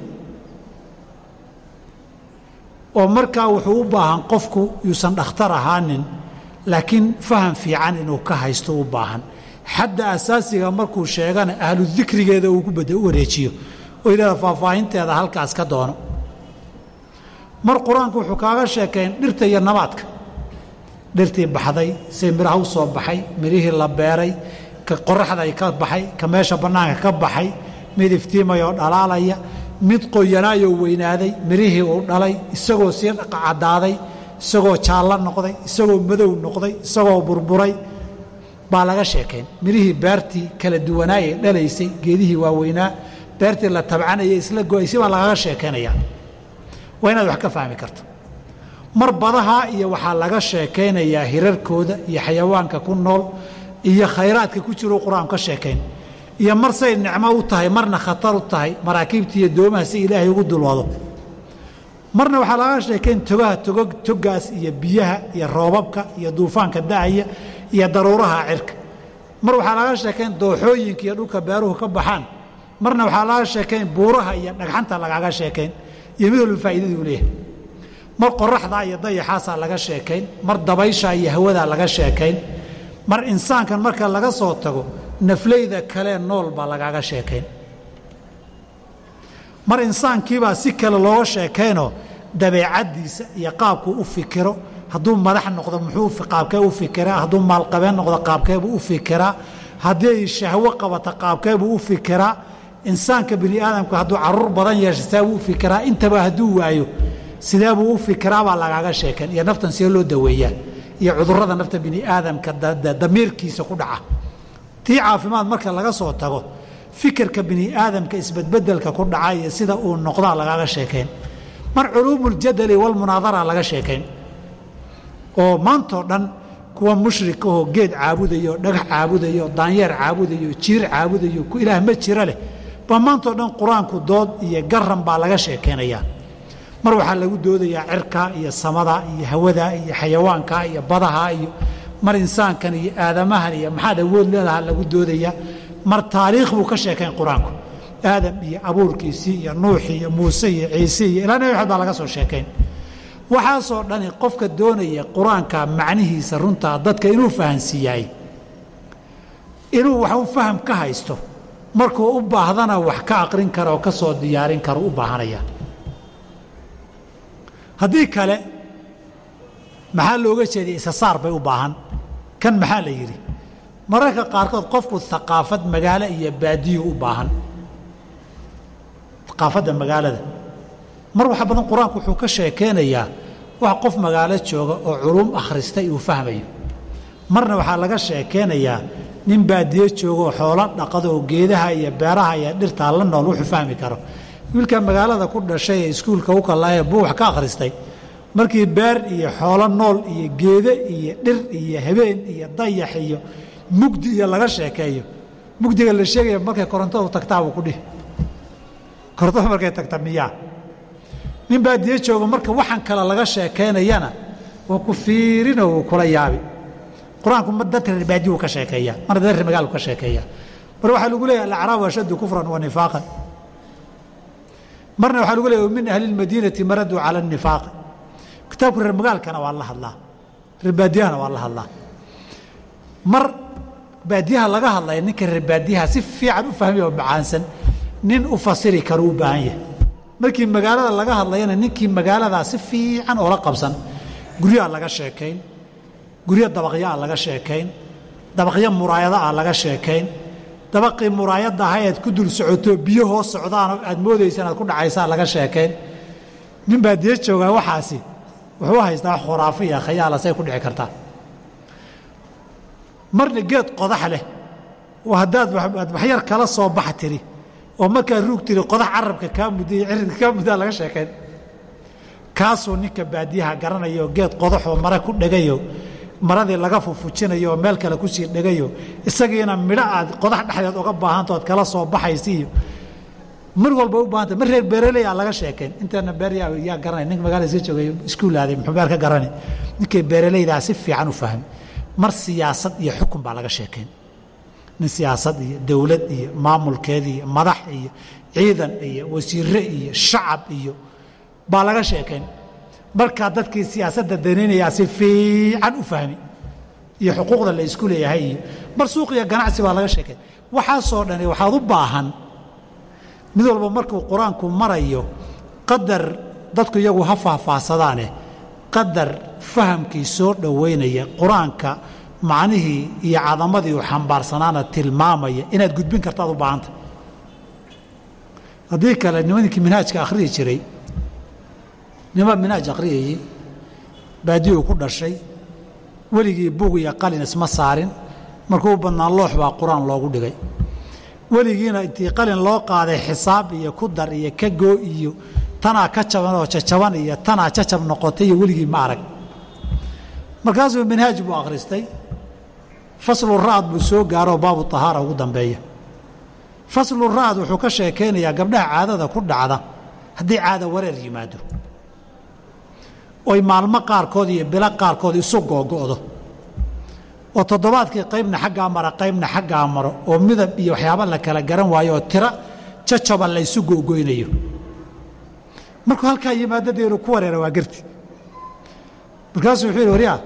oo markaa wuxuu u baahan qofku yuusan dhakhtar ahaanin laakiin faham fiican inuu ka haysto u baahan. Xadda asaasiga markuu sheegana ahlu dikrigeeda uu ku wareejiyo. Oo yidhahda faahfaahinteeda halkaas ka doono. Mar qur'aanku wuxuu kaaga sheekayn dhirta iyo nabaadka dhirtii baxday say midhaha u soo baxay midhihii la beeray ka qoraxda ka baxay ka meesha bannaanka ka baxay mid iftiimayoo dhalaalaya mid qoyanaayoo weynaaday midhihii uu dhalay isagoo sii caddaaday isagoo jaallo noqday isagoo madow noqday isagoo burburay baa laga sheekayn midhihii beertii kala duwanaayay dhalaysay geedihii waaweynaa beertii la tabcanayay isla go'aysay baa lagaga sheekaynayaa waa inaad wax ka fahmi karto. Mar badaha iyo waxaa laga sheekaynayaa hirarkooda iyo xayawaanka ku nool iyo khayraadka ku jiro qur'aan ka sheekayn iyo mar nicmo u tahay marna khatar u tahay maraakiibta iyo doomaha si ilaahay ugu dulwado marna waxaa laga sheekayn togaha togog togaas iyo biyaha iyo roobabka iyo duufaanka da'aya iyo daruuraha cirka. Mar waxaa laga sheekayn dooxooyinka iyo dhulka beeruhu ka baxaan. Marna waxaa laga sheekayn buuraha iyo dhagxanta lagaga sheekayn iyo mid walba faa'iidaduu leeyahay. Mar qoraxdaa iyo dayaxaasaa laga sheekayn mar dabayshaa iyo hawadaa laga sheekayn mar insaankan marka laga soo tago naflayda kalee nool baa lagaga sheekayn. Mar insaankiibaa si kale looga sheekaynoo dabeecaddiisa iyo qaabkuu u fikiro. Hadduu madax noqdo muxuu qaabkee u fikiraa? Hadduu maalqabeen noqdo qaabkeebuu u fikiraa? Haddii ay shahwo qabata qaabkeebuu u fikiraa? Insaanka bini aadamku hadduu carruur badan yeesha seebuu u fikiraa? Intaba hadduu waayo sideebuu u fikiraa baa lagaaga sheekayn. Iyo naftan see loo daweeyaa. Iyo cudurrada nafta bini aadamka damiirkiisa ku dhaca tii caafimaad marka laga soo tago fikirka bini aadamka isbedbedelka ku dhaca iyo sida uu noqdaa lagaaga sheekayn. Mar culuumuljadali walmunaadara laga sheekayn. Oo maantoo dhan kuwa mushrikahoo geed caabudayo dhagax caabudayo daanyeer caabudayo jiir caabudayo ku ilaah ma jiro leh. Baa maantao dhan qur'aanku dood iyo garan baa laga sheekaynayaa mar waxaa lagu doodayaa cirka iyo samada iyo hawada iyo xayawaanka iyo badaha iyo mar insaankan iyo aadamahan iyo maxaad awood leedaha lagu doodayaa mar taariikh buu ka sheekayn qur'aanku. Aadam iyo abuurkiisii iyo nuuxi iyo muuse iyo ciise iyo ilaa nabi maxamed baa laga soo sheekayn. Waxaasoo dhani qofka doonaya qur'aanka macnihiisa runtaa dadka inuu fahansiiyaay inuu wax u faham ka haysto markuu u baahdana wax ka aqrin kara oo ka soo diyaarin karo u baahanaya. Haddii kale maxaa looga jeeday isasaar bay u baahan kan maxaa la yidhi? Mararka qaarkood qofku haqaafad magaalo iyo baadiyu u baahan. Haqaafadda magaalada. Mar waxa badan qur'aanku wuxuu ka sheekeynayaa wax qof magaalo jooga oo culuum akhristay uu fahmayo. Marna waxaa laga sheekeynayaa nin baadiye jooga oo xoolo dhaqada oo geedaha iyo beeraha iyo dhirtaa la nool wuxuu fahmi karo. Wiilka magaalada ku dhashay ee iskuulka u kalaaya buu wax ka akhristay markii beer iyo xoolo nool iyo geede iyo dhir iyo habeen iyo dayax iyo mugdi iyo laga sheekeeyo mugdiga la sheegaya markay korontadu tagtaabuu ku dhihi. Korontada markay tagta miyaa. Nin baadiye jooga marka waxaan kale laga sheekaynayana waa ku fiirinoo wuu kula yaabi. Qur'aanku dadka reer baadiyu ka sheekeeya marna dad reer magaalku ka sheekeeya mar waxaa lagu leeyahay alacraabu ashaddu kufran wa nifaaqan. Marna waxaa lagu leeyahy min ahli lmadiinati maraduu cala anifaaqi kitaabku reer magaalkana waa la hadlaa reer baadiyahana waa la hadlaa. Mar baadiyaha laga hadlaya ninka reer baadiyaha si fiican u fahmay oo macaansan nin u fasiri karo u baahan yahay. Markii magaalada laga hadlayana ninkii magaaladaa si fiican oola qabsan guryaha laga sheekayn guryo dabaqyaa laga sheekayn dabaqyo muraayada ah laga sheekayn dabaqii muraayadda aha ead ku dul socoto biyo hoos socdaanoo aad moodaysa inaad ku dhacaysaa laga sheekayn. Nin baadiye joogaa waxaasi wuxuu haystaa khuraafo iyo khayaala say ku dhici kartaa. Marna geed qodax leh oo haddaad waxyar kala soo bax tiri oo markaa ruug tiri qodax carabka kaa mudday ciridka kaa muddaa laga sheekayn. Kaasuu ninka baadiyaha garanaya oo geed qodaxoo mare ku dhegayo maradii laga fufujinayo oo meel kale ku sii dhegayo isagiina midho aad qodax dhexdeed uga baahanta ood kala soo baxaysiiyo mar walba u baahanta mar reer beeraley aa laga sheekayn inteena beer yaa garanay ninka magaalada iska joogay iskuul aaday muxuu beer ka garanay ninkay beeraleydaa si fiican u fahmi. Mar siyaasad iyo xukun baa laga sheekayn nin siyaasad iyo dowlad iyo maamulkeed iyo madax iyo ciidan iyo wasiire iyo shacab iyo baa laga sheekayn markaa dadkii siyaasadda danaynayaa si fiican u fahmi iyo xuquuqda la isku leeyahay iyo mar suuq iyo ganacsi baa laga sheekayn waxaasoo dhani waxaad u baahan mid walba markuu qur'aanku marayo qadar dadku iyagu ha faahfaahsadaane qadar fahamkii soo dhoweynaya qur'aanka macnihii iyo cadamadii uu xambaarsanaana tilmaamaya inaad gudbin kartaad u baahanta haddii kale nimankii minhaajka akhriyi jiray nima minhaaj akhriyayey baadiyuu ku dhashay weligii bug iyo qalin isma saarin markuu badnaa loox baa qur'aan loogu dhigay weligiina intii qalin loo qaaday xisaab iyo ku dar iyo ka goo iyo tanaa ka jaban oo jajaban iyo tanaa jajab noqotay iyo weligii ma arag. Markaasuu minhaaj buu akhristay faslu ra'd buu soo gaaroo baabu tahaara ugu dambeeya. Faslu ra'd wuxuu ka sheekaynayaa gabdhaha caadada ku dhacda haddii caada wareer yimaado. Oy maalmo qaarkood iyo bilo qaarkood isu googo'do oo toddobaadkii qaybna xaggaa mara qaybna xaggaa maro oo midab iyo waxyaaba la kala garan waayo oo tiro jajaba la ysu go'goynayo markuu halkaa yimaado dee inuu ku wareera waa garti markaasuu wuxuu yidhi waryaa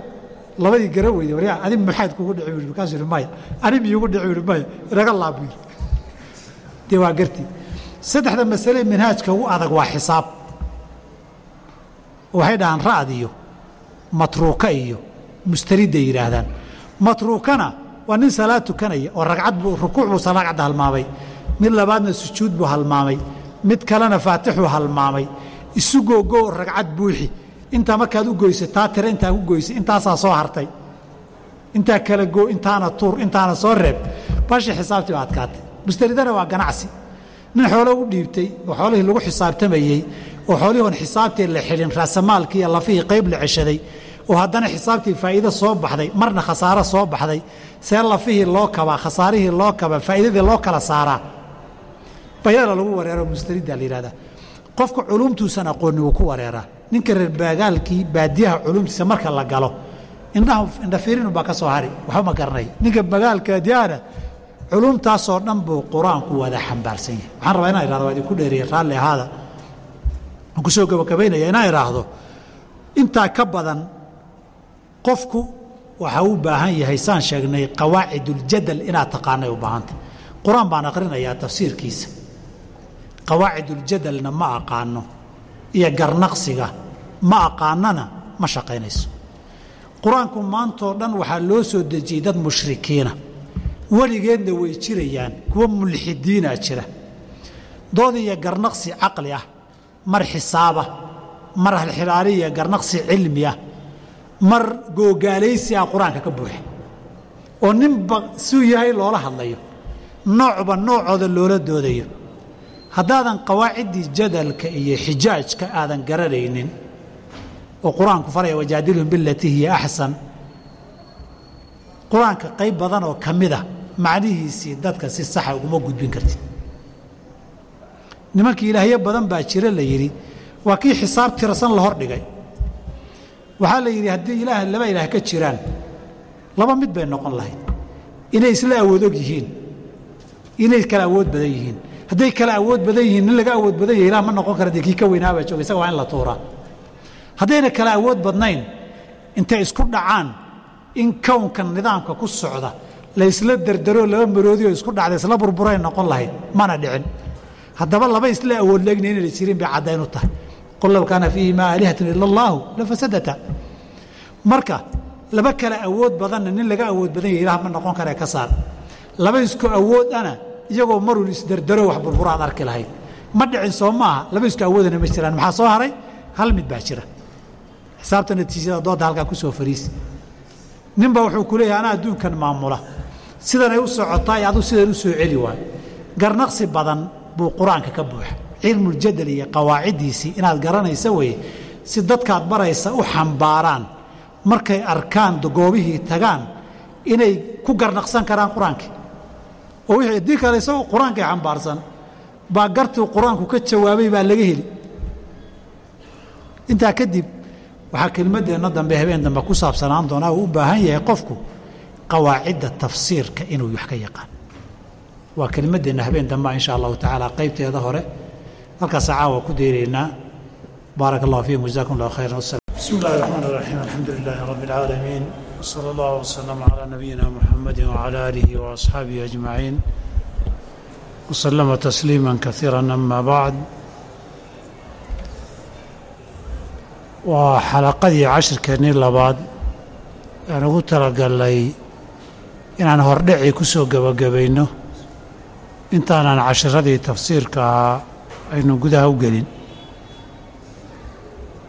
labadii gara weyde waryaa adi maxayd kugu dhici yidhi markaasuu yidhi maya ani miyugu dhici yidhi maya inaga laab yidhi. Dee waa garti saddexda masale minhaajka ugu adag waa xisaab. Waxay dhahaan ra'd iyo matruuka iyo mustaridday yidhaahdaan matruukana waa nin salaad tukanaya oo ragcad buu rukuuc buu salaagcadda halmaamay. Mid labaadna sujuud buu halmaamay. Mid kalena faatixuu halmaamay. Isu googoo ragcad buuxi intaa markaad u goysa taa tire intaa ku goysa intaasaa soo hartay. Intaa kala goo intaana tuur intaana soo reeb. Bashii xisaabtii baa adkaatay. Mustaridana waa ganacsi. Nin xoolo u dhiibtay oo xoolihii lagu xisaabtamayey oo xoolihii oon xisaabtii la xidhin raasamaalkii iyo lafihii qayb la ceshaday oo haddana xisaabtii faa'iido soo baxday marna khasaaro soo baxday see lafihii loo kabaa khasaarihii loo kabaa faa'iidadii loo kala saaraa bayada lagu wareero mustariddaa la yidhahdaa qofka culumtuusan aqoonni wuu ku wareeraa. Ninka reer baagaalkii baadiyaha culumtiisa marka la galo indhaha indhafiirinubaa ka soo hari waxba ma garanay ninka magaalkaadiyaana culumtaasoo dhan buu qur'aanku wada xambaarsan yahay. Waxaan rabaa inaan ihahdo waa idinku dheeriye raalli ahaada. Waan ku soo gabagabaynaya inaan idhaahdo intaa ka badan qofku waxa u baahan yahay saan sheegnay qawaaciduljadal inaad taqaanay u baahantay qur'aan baan aqrinayaa tafsiirkiisa. Qawaaciduljadalna ma aqaano. Iyo garnaqsiga ma aqaanana ma shaqaynayso. Qur'aanku maantoo dhan waxaa loo soo dejiyey dad mushrikiina. Weligeedna way jirayaan kuwa mulxidiinaa jira. Dood iyo garnaqsi caqli ah mar xisaaba mar halxiraariya garnaqsi cilmi ah mar googaalaysi ah qur'aanka ka buuxa oo ninba suu yahay loola hadlayo. Noocba noocooda loola doodayo. Haddaadan qawaaciddii jadalka iyo xijaajka aadan garanaynin oo qur'aanku faraya wajaadilhum bilatii hiya axsan. Qur'aanka qayb badan oo ka mida macnihiisii dadka si saxa uguma gudbin kartid. Nimankii ilaahyo badan baa jira la yidhi waa kii xisaab tirasan la hordhigay waxaa la yidhi haddii ilaah laba ilaah ka jiraan laba mid bay noqon lahayd. Inay isla awood og yihiin inay kala awood badan yihiin. Hadday kala awood badan yihiin nin laga awood badan yahay ilaah ma noqon kara dee kii ka weynaabaa jooga isaga waa in la tuuraa haddayna kala awood badnayn intay isku dhacaan in kownkan nidaamka ku socda la isla derdaroo laba maroodioo isku dhacda isla burburay noqon lahayd mana dhicin. Haddaba laba isla awood leegna inayna jirin bay caddayn u tahay qul low kaana fiihimaa aalihatun ila allaahu lafasadata marka laba kala awood badanna nin laga awood badan yahay ilaah ma noqon karee ka saar laba isku awood ana iyagoo marun isderdaro wax burburo aad arki lahayd ma dhicin soo maaha laba isku awoodana ma jiraan maxaa soo haray hal mid baa jira xisaabta natiijada doodda halkaa ku soo fariisi wuxuu ku leeyahay anaa adduunkan maamula sidanay u socotaa iyo aduu sidan u celi waayo garnaqsi badan buu qur'aanka ka buuxa cilmuljadal iyo qawaaciddiisii inaad garanaysa weye si dadkaad baraysa u xambaaraan markay arkaan goobihii tagaan inay ku garnaqsan karaan qur'aankii. Oo wixii haddii kale isagoo qur'aankay xambaarsan baa gartuu qur'aanku ka jawaabay baa laga heli. Intaa kadib waxaa kelmaddeenna dambe habeen dambe ku saabsanaan doonaa uu u baahan yahay qofku qawaacidda tafsiirka inuu wax ka yaqaan. Waa kelmaddeenna habeen dambea insha allahu tacaala qaybteeda hore halkaasa caawa ku deynaynaa baarak allah fiikum jazakum allah khayran. Bismi illahi raxmaan raxiim alxamdu lilaahi rabbi alcaalamiin wsala allahu wasalam calaa nabiyina muxamadi wacala aalihi waasxaabihi ajmaciin. Wasalama tasliima kaiira ama bacd. Waa xalaqadii cashirkeennii labaad aan ugu talagalnay inaan hordhacii ku soo gebagabayno intaanan cashiradii tafsiirka ahaa aynu gudaha u gelin.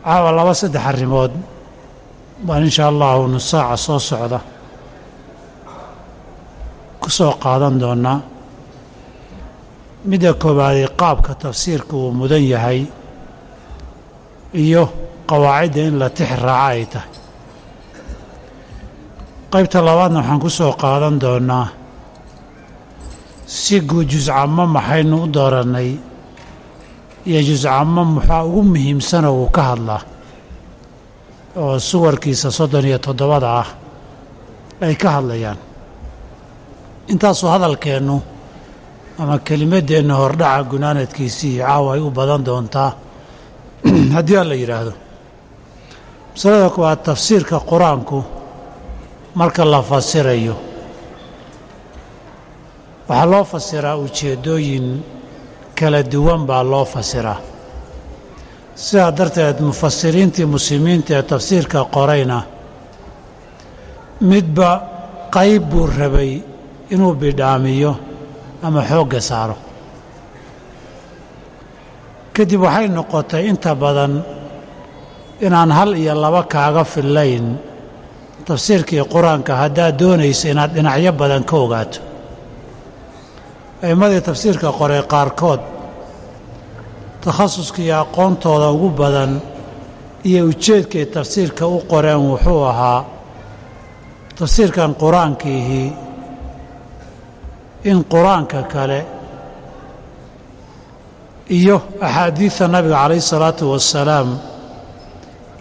Caawa laba saddex arrimood baan insha allahu nusaaca soo socda. Ku soo qaadan doonnaa midda koowaadee qaabka tafsiirka uu mudan yahay iyo qawaacidda in la tix raaca ay tahay. Qaybta labaadna waxaan ku soo qaadan doonnaa si guud juscamo maxaynu u doorannay iyo juscamo muxaa ugu muhiimsanoo uu ka hadlaa oo suwarkiisa soddon iyo toddobada ah ay ka hadlayaan intaasuu hadalkeennu ama kelimaddeenna hordhaca gunaanadkiisii caawa ay u badan doontaa haddii aan la yidhaahdo masalada kuwaad tafsiirka qur'aanku marka la fasirayo waxaa loo fasiraa ujeeddooyin kala duwan baa loo fasiraa. Sidaa darteed mufasiriintii muslimiinta ee tafsiirka qorayna midba qayb buu rabay inuu bidhaamiyo ama xoogga saaro. Kadib waxay noqotay inta badan inaan hal iyo laba kaaga fillayn tafsiirkii qur'aanka haddaad doonayso inaad dhinacyo badan ka ogaato a'immadii tafsiirka qoray qaarkood takhasuska iyo aqoontooda ugu badan iyo ujeedkay tafsiirka u qoreen wuxuu ahaa tafsiirkan qur'aankiihii in qur'aanka kale iyo axaadiidta nabiga calayhi salaatu wassalaam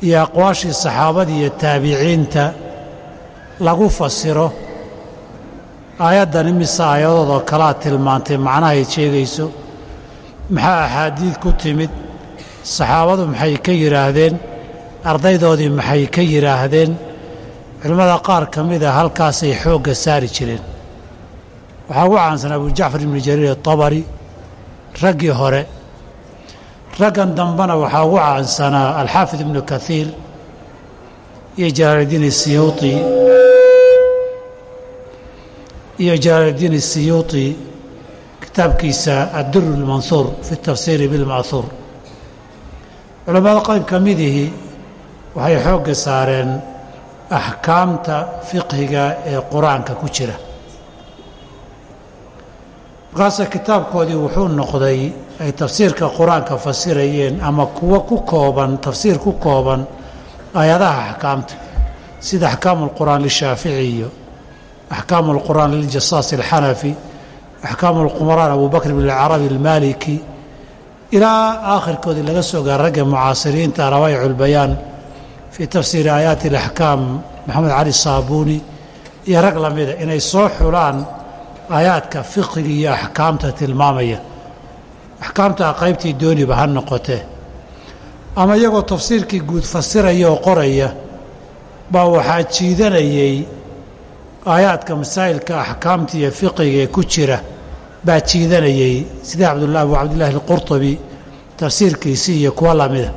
iyo aqwaashii saxaabada iyo taabiciinta lagu fasiro aayaddan imise aayadoodoo kalaa tilmaantay macnahay sheegayso maxaa axaadiid ku timid? Saxaabadu maxay ka yidhaahdeen? Ardaydoodii maxay ka yidhaahdeen? Culimmada qaar ka mida halkaasay xoogga saari jireen. Waxaa ugu caansan abujacfar ibnu jariir atabari raggii hore. Raggan dambena waxaa ugu caansanaa alxaafid ibnu kaiir iyo jalaaliddiin isiyuuti iyo jalaaliddiin isiyuuti kitaabkiisa adduru lmanhuur fi tafsiiri bilma'huur culammada qayb ka midihii waxay xoogga saareen axkaamta fiqhiga ee qur'aanka ku jira. Markaase kitaabkoodii wuxuu noqday ay tafsiirka qur'aanka fasirayeen ama kuwo ku kooban tafsiir ku kooban aayadaha axkaamta sida axkaamu lqur'aan lishaafici iyo axkaamu lqur'aan liljasaas alxanafi axkaamu lqumraan abubakr bn alcarabi almaliki ilaa aakhirkoodii laga soo gaara ragga mucaasiriinta rawaayicu lbayaan fii tafsiiri aayaati alaxkaam maxamed cali saabuuni iyo rag lamida inay soo xulaan aayaadka fiqiga iyo axkaamta tilmaamaya axkaamta qaybtii dooniba ha noqotee ama iyagoo tafsiirkii guud fasiraya oo qoraya baa waxaa jiidanayay aayaadka masaa'ilka axkaamta iyo fiqiga ee ku jira baa jiidanayay sida cabdullah abu cabdillahi alqurtubi tafsiirkiisii iyo kuwa lamida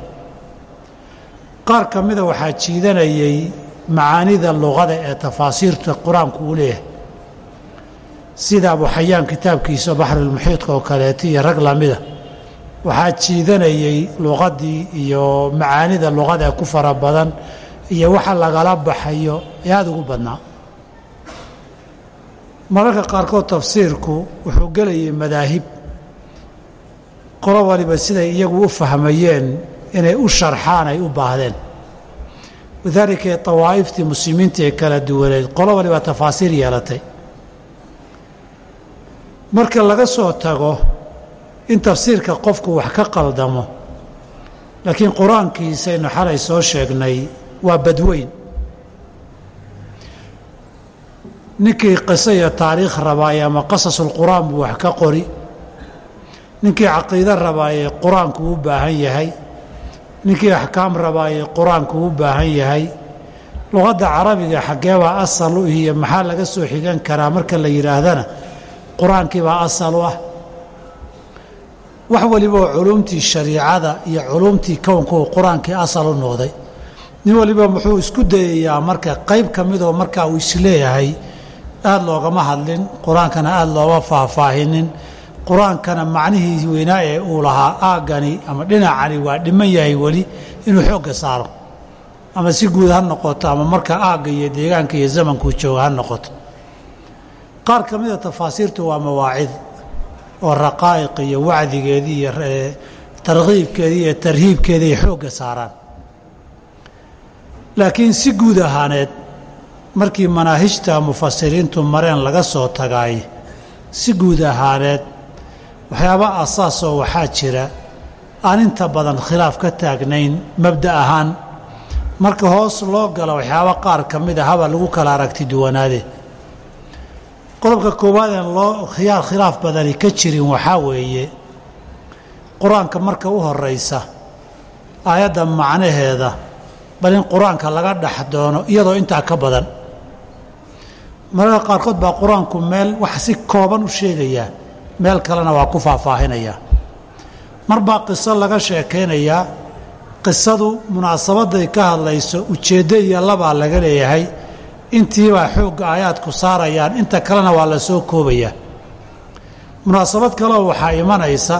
qaar ka mida waxaa jiidanayay macaanida luqada ee tafaasiirta qur'aanku uu leeyahay sida abu xayaan kitaabkiisa baxrulmuxiidka oo kaleeta iyo rag lamida waxaa jiidanayay luqadii iyo macaanida luqada ee ku fara badan iyo waxa lagala baxayo ee aada ugu badnaa mararka qaarkood tafsiirku wuxuu gelayay madaahib. Qolo waliba siday iyagu u fahmayeen inay u sharxaan ay u baahdeen. Wadaalika tawaa'iftii muslimiinta ee kala duwaneed qolo waliba tafaasiir yeelatay. Marka laga soo tago in tafsiirka qofku wax ka qaldamo laakiin qur'aankiisaynu xalay soo sheegnay waa badweyn ninkii qiso iyo taariikh rabaayey ama qasasulqur'aan buu wax ka qori. Ninkii caqiide rabaayey qur'aanku u baahan yahay. Ninkii axkaam rabaayey qur'aanku u baahan yahay. Luqadda carabiga xaggeebaa asal u iyo maxaa laga soo xigan karaa marka la yidhaahdana qur'aankii baa asal u ah. Wax waliba oo culuumtii shariicada iyo culuumtii kownku qur'aankii asal u noqday. Nin waliba muxuu isku dayayaa marka qayb ka midoo markaa uu is leeyahay aada loogama hadlin qur'aankana aada looma faahfaahinin. Qur'aankana macnihii weynaa ee uu lahaa aaggani ama dhinacani waa dhiman yahay weli inuu xoogga saaro. Ama si guud ha noqoto ama marka aagga iyo deegaanka iyo zamankuu jooga ha noqoto. Qaar ka mida tafaasiirtu waa mawaacid oo raqaa'iq iyo wacdigeedii iyo tarkiibkeedii iyo tarhiibkeedii ay xoogga saaraan. Laakiin si guud ahaaneed markii manaahijta mufasiriintu mareen laga soo tagaay si guud ahaaneed waxyaaba asaasoo waxaa jira aan inta badan khilaaf ka taagnayn mabda ahaan. Marka hoos loo galo waxyaaba qaar ka mid a haba lagu kala aragti duwanaade. Qodobka koowaad een loo khiyaar khilaaf badani ka jirin waxaa weeye qur'aanka marka u horeysa aayadda macnaheeda bal in qur'aanka laga dhex doono iyadoo intaa ka badan mararka qaarkood baa qur'aanku meel wax si kooban u sheegayaa meel kalena waa ku faahfaahinayaa mar baa qiso laga sheekaynayaa qisadu munaasabadday ka hadlayso ujeeddo iyo labaa laga leeyahay. Intiibaa xoogga aayaadku saarayaan inta kalena waa la soo koobayaa munaasabad kaleo waxaa imanaysa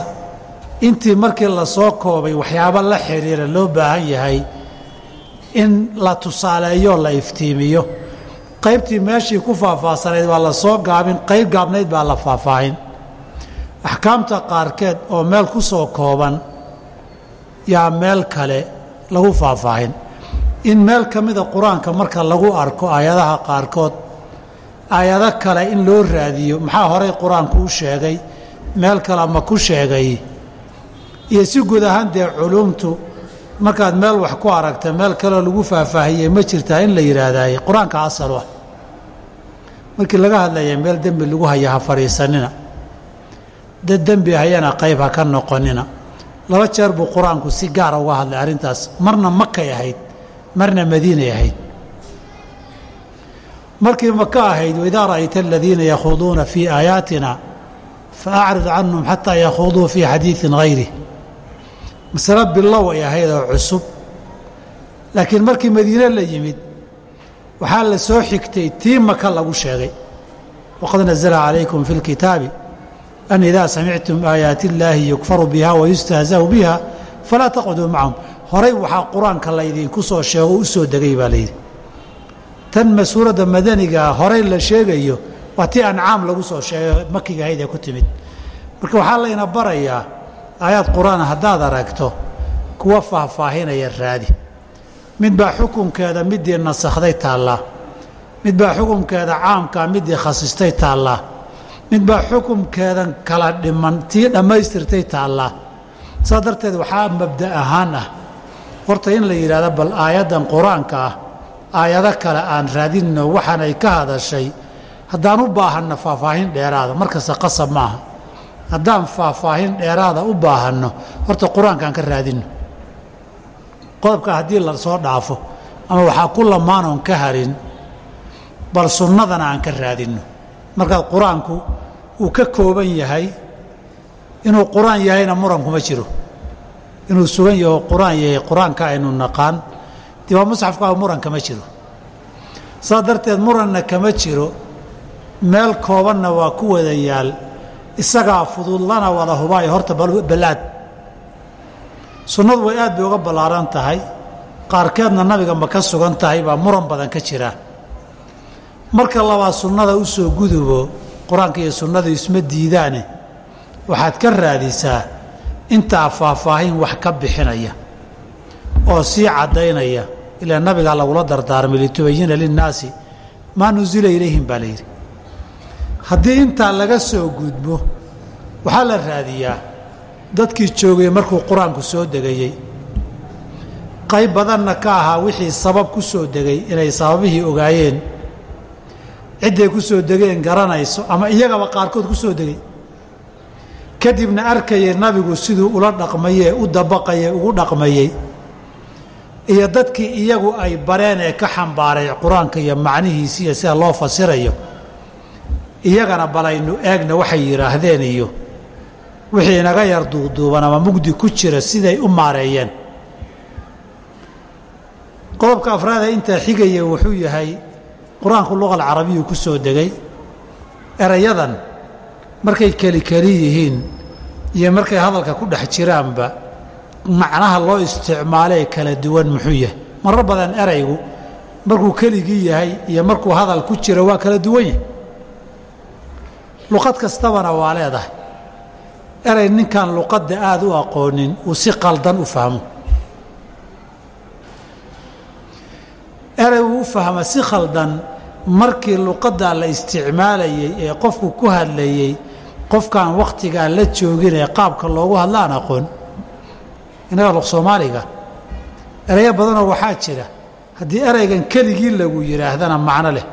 intii markii la soo koobay waxyaabo la xidhiira loo baahan yahay in la tusaaleeyo la iftiimiyo qaybtii meeshii ku faahfaahsanayd waa la soo gaabin qayb gaabnayd baa la faahfaahin. Axkaamta qaarkeed oo meel ku soo kooban yaa meel kale lagu faahfaahin. In meel ka mida qur'aanka marka lagu arko aayadaha qaarkood aayado kale in loo raadiyo maxaa horey qur'aanku u sheegay? Meel kale ma ku sheegay? Iyo si guud ahaan dee culuumtu markaad meel wax ku aragta meel kaleo lagu faahfaahiyey ma jirtaa in la yidhaahdaay qur'aanka asal ah markii laga hadlaya meel dembi lagu haya ha fadhiisanina dad dembi hayana qayb ha ka noqonina. Laba jeer buu qur'aanku si gaara uga hadlay arrintaas. Marna makay ahayd marna madiinay ahayd. Markii maka ahayd waidaa ra'ayta aladiina yakhuuduuna fii aayaatina fa acrid canhum xataa yakhuuduu fii xadiidin hayrih masalo bilow ay ahayd oo cusub. Laakiin markii madiine la yimid waxaa la soo xigtay tii maka lagu sheegay. Waqad nazla calaykum fi اlkitaabi an idaa samictum aayaati اllaahi yukfaru biha wayustahzahu biha falaa taqcuduu macahum horay waxaa qur'aanka laydinku soo sheego u degay baa layidhi tan ma suuradda madanigaa horay la sheegayo waa tii ancaam lagu soo sheegay makiga ahayd ee ku timid. Marka waxaa layna barayaa aayaad qur'aan haddaad aragto kuwa faahfaahinaya raadi. Mid baa xukunkeeda midii nasakhday taallaa. Mid baa xukunkeeda caamkaa midii khasistay taallaa. Mid baa xukunkeedan kala dhiman tii dhammaystirtay taallaa. Saas darteed waxaa mabda ahaan ah. Horta in la yidhahdo bal aayaddan qur'aanka ah aayado kale aan raadinno waxaan ay ka hadashay haddaan u baahanno faahfaahin dheeraada markasta qasab maaha haddaan faahfaahin dheeraada u baahanno horta qur'aankaan ka raadinno. Qodobka haddii la soo dhaafo ama waxaa ku lamaanoon ka harin bal sunnadana aan ka raadinno. Markaad qur'aanku uu ka kooban yahay inuu qur'aan yahayna muran kuma jiro. Inuu sugan yaho qur'aan yahay qur'aanka aynu naqaan dee waa muran kama jiro. Saas darteed muranna kama jiro meel koobanna waa ku wada yaal isagaa fudud lana wada hubaayo horta ballaad. Sunnadu way aad bay uga ballaaran tahay. Qaarkeedna nabiga ma ka sugan tahay baa muran badan ka jira. Marka labaad sunnada u soo gudubo qur'aanka iyo sunnadu isma diidaane. Waxaad ka raadisaa intaa faahfaahin wax ka bixinaya oo sii caddaynaya ilaa nabigaa lagula dardaarmay litubayina linnaasi maa nusila ilayhim baa layidhi haddii intaa laga soo gudbo waxaa la raadiyaa dadkii joogay markuu qur'aanku soo degayey qayb badanna ka ahaa wixii sabab ku soo degay inay sababihii ogaayeen. Cidday ku soo degeen garanayso ama iyagaba qaarkood ku soo degay. Kadibna arkayay nabigu siduu ula dhaqmayee u dabaqayey ugu dhaqmayey iyo dadkii iyagu ay bareen ee ka xambaaray qur'aanka iyo macnihiisi iyo sida loo fasirayo iyagana balaynu eegna waxay yidhaahdeen iyo wixii inaga yar duuduuban ama mugdi ku jira siday u maareeyeen. Qodobka afraada intaa xigaya wuxuu yahay qur'aanku luqa alcarabiyu ku soo degay. Erayadan markay keli keli yihiin iyo markay hadalka ku dhex jiraanba macnaha loo isticmaalee kala duwan muxuu yahay. Marar badan eraygu markuu keligii yahay iyo markuu hadal ku jiro waa kala duwan yahay luqad kastabana waa leedahay. Eray ninkaan luqadda aada u aqoonin uu si qaldan u fahmo. Eray uu u fahma si khaldan markii luqaddaa la isticmaalayey ee qofku ku hadlayey qofkaan wakhtigaan la joogin ee qaabka loogu hadla aan aqoon. Innaga luq soomaaliga. Erayo badanoo waxaa jira haddii eraygan keligii lagu yidhaahdana macno leh.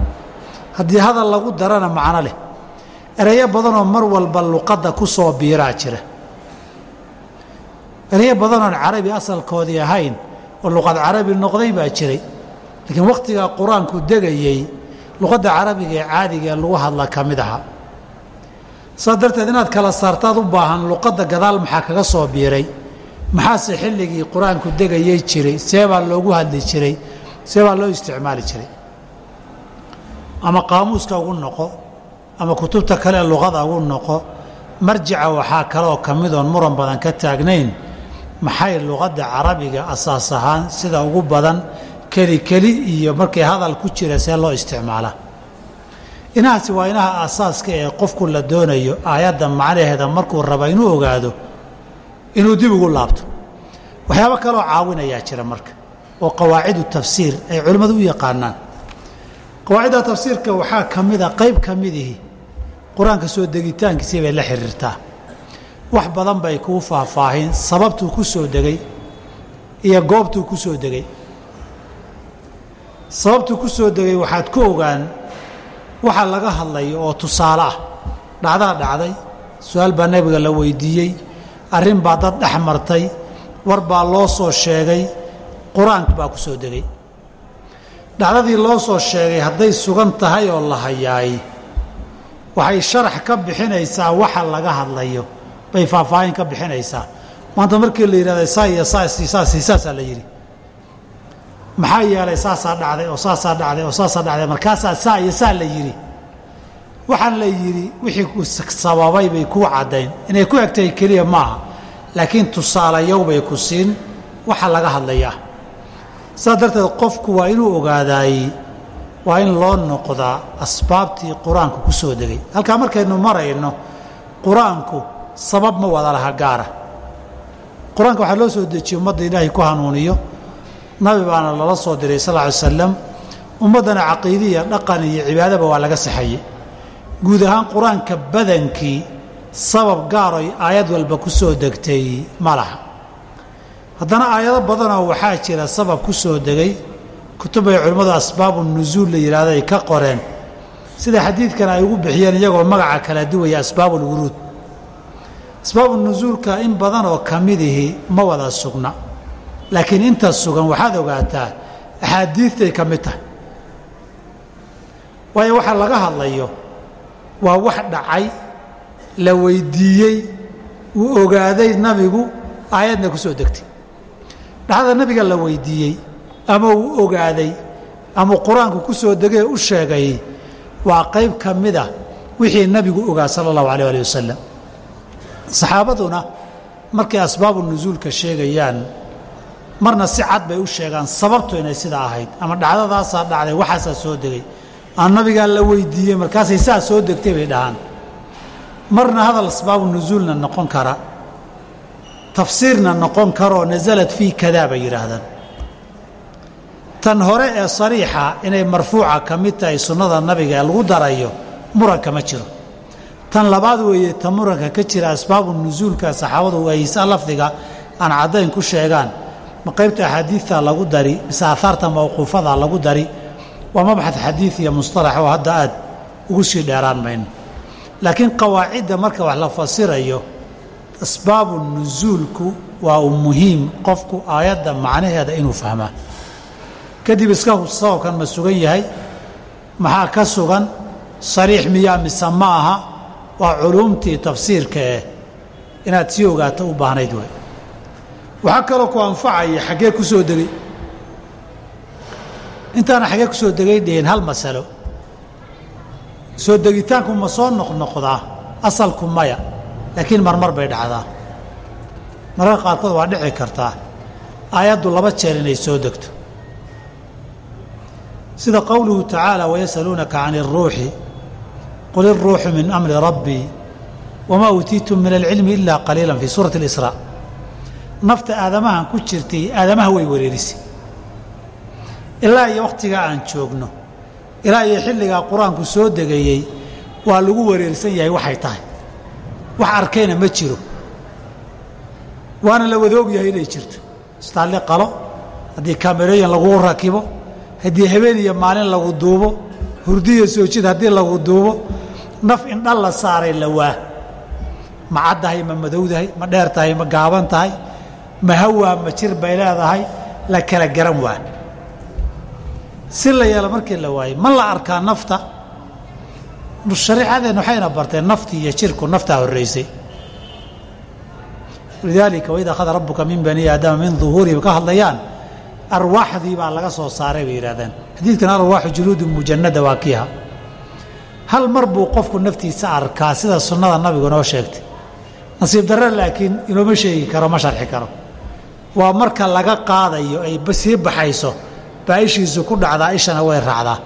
Haddii hadal lagu darana macno leh erayo badanoo mar walba luqadda ku soo biiraa jira. Erayo badanoon carabi asalkoodii ahayn oo luqad carabi noqday baa jiray. Laakiin wakhtigaa qur'aanku degayey luqadda carabiga ee caadiga ee lagu hadla ka mid aha. Saas darteed inaad kala saartaad u baahan luqadda gadaal maxaa kaga soo biiray? Maxaase xilligii qur'aanku degayey jiray? See baa loogu hadli jiray. See loo isticmaali jiray. Ama qaamuuska ugu noqo ama kutubta kale luqada ugu noqo marjica waxaa kaleoo ka midoon muran badan ka taagnayn maxay luqadda carabiga asaas ahaan sida ugu badan keli keli iyo markay hadal ku jira see loo isticmaalaa inahaasi waa inaha aasaaska ee qofku la doonayo aayadda macnaheeda markuu raba inuu ogaado inuu dib ugu laabto. Waxyaabo kaloo caawinayaa jira marka oo qawaacidu tafsiir ay culimmadu u yaqaanaan. Qawaacidda tafsiirka waxaa ka qayb ka qur'aanka soo degitaankiisii bay la xiriirtaa. Wax badan bay kuu faahfaahin sababtuu ku soo degay iyo goobtuu ku soo degay. Sababtuu ku soo degay waxaad ku ogaan waxa laga hadlayo oo tusaale ah. Dhacdaa dhacday su'aal baa nebiga la weydiiyey arrin baa dad dhex martay war baa loo soo sheegay qur'aanka baa ku soo degay. Dhacdadii loo soo sheegay hadday sugan tahay oo la hayaay waxay sharax ka bixinaysaa waxa laga hadlayo. Bay faahfaahin ka bixinaysaa. Maanta markii la yidhahda saa iyo saasi saasi saasaa la yidhi. Maxaa yeelay saasaa dhacday oo saasaa dhacday oo saasaa dhacday markaasaa saa iyo saa la yidhi. Waxaan la yidhi wixii ku sababay bay kuu caddayn. Inay ku egtahay keliya maaha laakiin tusaalayow bay ku siin waxa laga hadlayaa. Saas darteed qofku waa inuu ogaadaayey waa in loo noqdaa asbaabtii qur'aanku ku soo degay. Halkaa markaynu marayno qur'aanku sabab ma wada laha gaara. Qur'aanka waxaa loo soo dejiyey ummadda ilaahay ku hanuuniyo. Nabi baana lala soo diray sal ly slam ummaddana caqiidiya dhaqan iyo cibaadaba waa laga saxayey guud ahaan qur'aanka badankii sabab gaaroy aayad walba ku soo degtay ma laha. Haddana aayado badanoo waxaa jira sabab ku soo degay kutubay culimmadu asbaabu nusuul la yidhahdo ay ka qoreen. Sida xadiidkan ay ugu bixiyeen iyagoo magaca kala duwaya asbaabulwuruud asbaabu nusuulka in badan oo ka midihi ma wada sugna. Laakiin inta sugan waxaad ogaataa axaadiidtay ka mid tahay. Waayo waxa laga hadlayo waa wax dhacay la weydiiyey uu ogaaday nabigu aayadna ku soo degtay. Dhacdada nabiga la weydiiyey ama uu ogaaday ama qur'aanku ku soo degay u sheegay waa qayb ka mida wixii nabigu ogaa sala allahu alayh ali wasalam saxaabaduna markay asbaabu nusuulka sheegayaan marna si cad bay u sheegaan sababtu inay sidaa ahayd ama dhacdadaasaa dhacday waxaasaa soo degay. Aan nabigaa la weydiiyey markaasay saa soo degtay bay dhahaan. Marna hadal asbaabu nusuulna noqon kara tafsiirna noqon karaoo nasalad fii kadaa bay yidhaahdaan tan hore ee sariixa inay marfuuca ka mid tahay sunnada nabiga ee lagu darayo muranka ma jiro. Tan labaad weeye ta muranka ka jira asbaabu nusuulka saxaabadu aysa lafdiga aan caddayn ku sheegaan. Ma qaybta axaadiidta lagu dari mise aahaarta mawquufada lagu dari waa mabxad xadiid iyo mustalax oo hadda aad ugu sii dheeraan mayno laakiin qawaacidda marka wax la fasirayo asbaabu nusuulku waa u muhiim qofku aayadda macnaheeda inuu fahmaa kadib iska sababkan ma sugan yahay. Maxaa ka sugan? Sariix miyaa mise ma aha. Waa culuumtii tafsiirka eh. Inaad sii ogaato u baahnayd way waxaa kaloo ku anfacaya xaggee ku soo degay. Intaana xaggee ku soo degay dhihin hal masalo. Soo degitaanku ma soo noqnoqdaa asalku maya. Laakiin marmar bay dhacdaa. Mararka qaarkood waa dhici kartaa. Aayaddu laba jeer inay soo degto sida qowluhu tacaala wayasaluunaka can اruuxi qul iruuxu min amri rabbii wamaa uutiitum min alcilmi ila qaliila fii suurati اlisraa nafta aadamahan ku jirtay aadamaha way wareerisay. Ilaa iyo wakhtigaa aan joogno ilaa iyo xilligaa qur'aanku soo degayey waa lagu wareersan yahay waxay tahay. Wax arkayna ma jiro. Waana la wada ogyahay inay jirto. Istaalli qalo haddii kaamerooyin lagugu rakibo haddii habeen iyo maalin lagu duubo hurdiya soojid haddii lagu duubo naf indhal la saaray la waa. Ma caddahay ma madowdahay ma dheer tahay ma gaaban tahay ma hawaa ma jir bay leedahay la kala garan waa. Si la yeelo markii la waayey ma la arkaa nafta. Shariicadeenna waxayna barteen naftii iyo jirku naftaa horraysay lidaalika waid akhada rabbuka min bani aadama min duhuurihim ka hadlayaan arwaaxdii baa laga soo saaray bay yidhahdeen xadiidkan arwaaxu juluudun mujanada waa kiiha hal mar buu qofku naftiisa arkaa sida sunnada nabigu noo sheegtay. Nasiib darre laakiin inooma sheegi karo ma sharxi karo. Waa marka laga qaadayo ay sii baxayso baa ku dhacdaa ishana way raacdaa.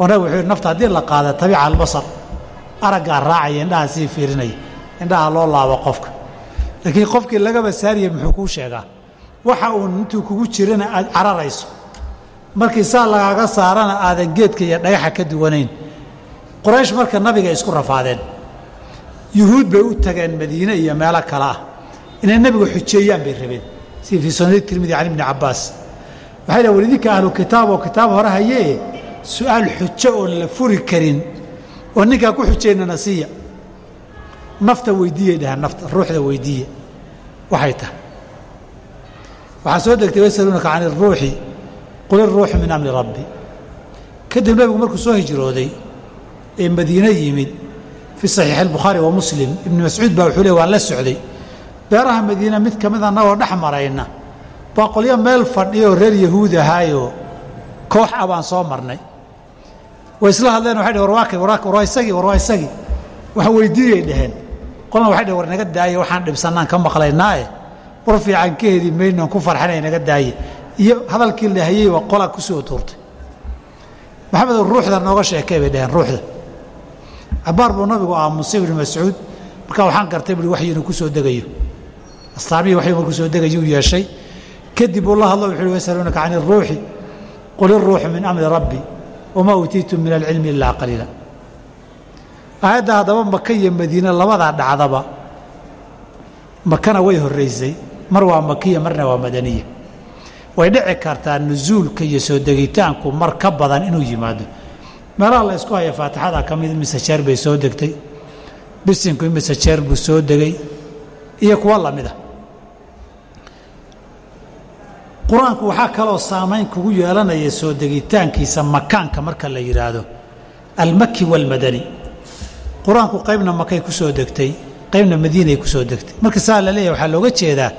Oo nabig wuxuu yidhi nafta haddii la qaada tabica albasar. Araggaa raacaya indhaha sii fiirinaya indhaha loo laabo qofka. Laakiin qofkii lagaba saariya muxuu kuu sheegaa waxa uun intuu kugu jirana aad cararayso. Markii saa lagaaga saarana aadan geedka iyo dhagaxa ka duwanayn. Qoraysh marka nabiga isku rafaadeen. Yuhuud bay u tageen madiine iyo meelo kale ah. Inay nebiga xujeeyaan bay rabeen. Sida fii sunani tirmidi can ibni cabbaas. Waxay dhahen walidinka ahlu kitaab oo kitaab hore hayee su'aal xujo oon la furi karin oo ninkaa ku xujeynana siiya nafta weydiiyey dhaheen nafta ruuxda weydiiye waxay tahay waxaa soo degtay yasaluunaka can iruuxi qul iruuxu min amri rabbi. Kadib nebigu markuu soo hijrooday ee madiine yimid fii saxiixi albukhaari wa muslim ibnu mascuud baa wuxuu le waan la socday. Beeraha madiine mid ka mid annagoo dhex marayna baa qolyo meel fadhiyoo reer yahuud ahaayoo koox ah baan soo marnay. Way isla hadleen waxay dhhen warwaakay warwaakay war waa isagii war waa isagii. Wax weydiiyay dhaheen. Qolna waxay dhhen war naga daaye waxaan dhibsannaan ka maqlaynaaye war fiican ka heli maynoon ku farxanay naga daaye. Iyo hadalkii la hayey waa qolaa ku soo tuurtay. Ruuxda nooga sheekay bay dhaheen ruuxda. Cabbaar buu nabigu aamusay ibnu mascuud markaa waxaan gartay buui waxyi inuu degayo. Astaamihii waxyu markuu soo degayuu yeeshay. Kadib uu la hadlo wuxu uhi yasaluunaka can iruuxi qul iruuxu min amri rabbi wamaa uutiitum min alcilmi ilaa qaliila. Aayadda haddaba maka iyo madiine labadaa dhacdaba makana way horraysay mar waa makiya marna waa madaniya. Way dhici kartaa nusuulka iyo soo degitaanku mar ka badan inuu yimaado. Meelaha la ysku haya faatixada ka mid imise jeer bay soo degtay. Bisinku imise jeer buu soo degay. Iyo kuwo la mid a qur'aanku waxaa kaloo saamayn kugu yeelanaya soo degitaankiisa makaanka marka la yidhaahdo almaki waalmadani qur'aanku qaybna makay ku degtay qaybna madiinay ku degtay. Marka saa la waxaa looga jeedaa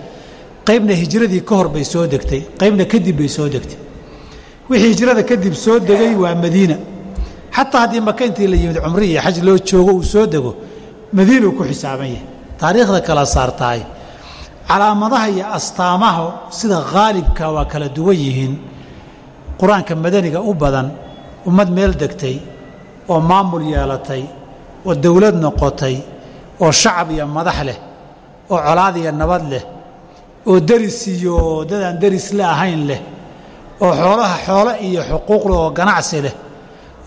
qaybna hijradii ka hor bay soo degtay qaybna kadib bay soo degtay. Wixii hijrada kadib soo degay waa madiina. Xataa haddii maka intii la yimid cumri iyo xaj loo joogo uu soo dego madiinuu ku xisaaban yahay. Taariikhda kala saartahay. Calaamadaha iyo astaamaha sida khaalibka waa kala duwan yihiin. Qur'aanka madaniga u badan ummad meel degtay oo maamul yeelatay oo dowlad noqotay oo shacab iyo madax leh oo colaad iyo nabad leh oo deris iyo dadaan deris la ahayn leh oo xoolaha xoolo iyo xuquuqleh oo ganacsi leh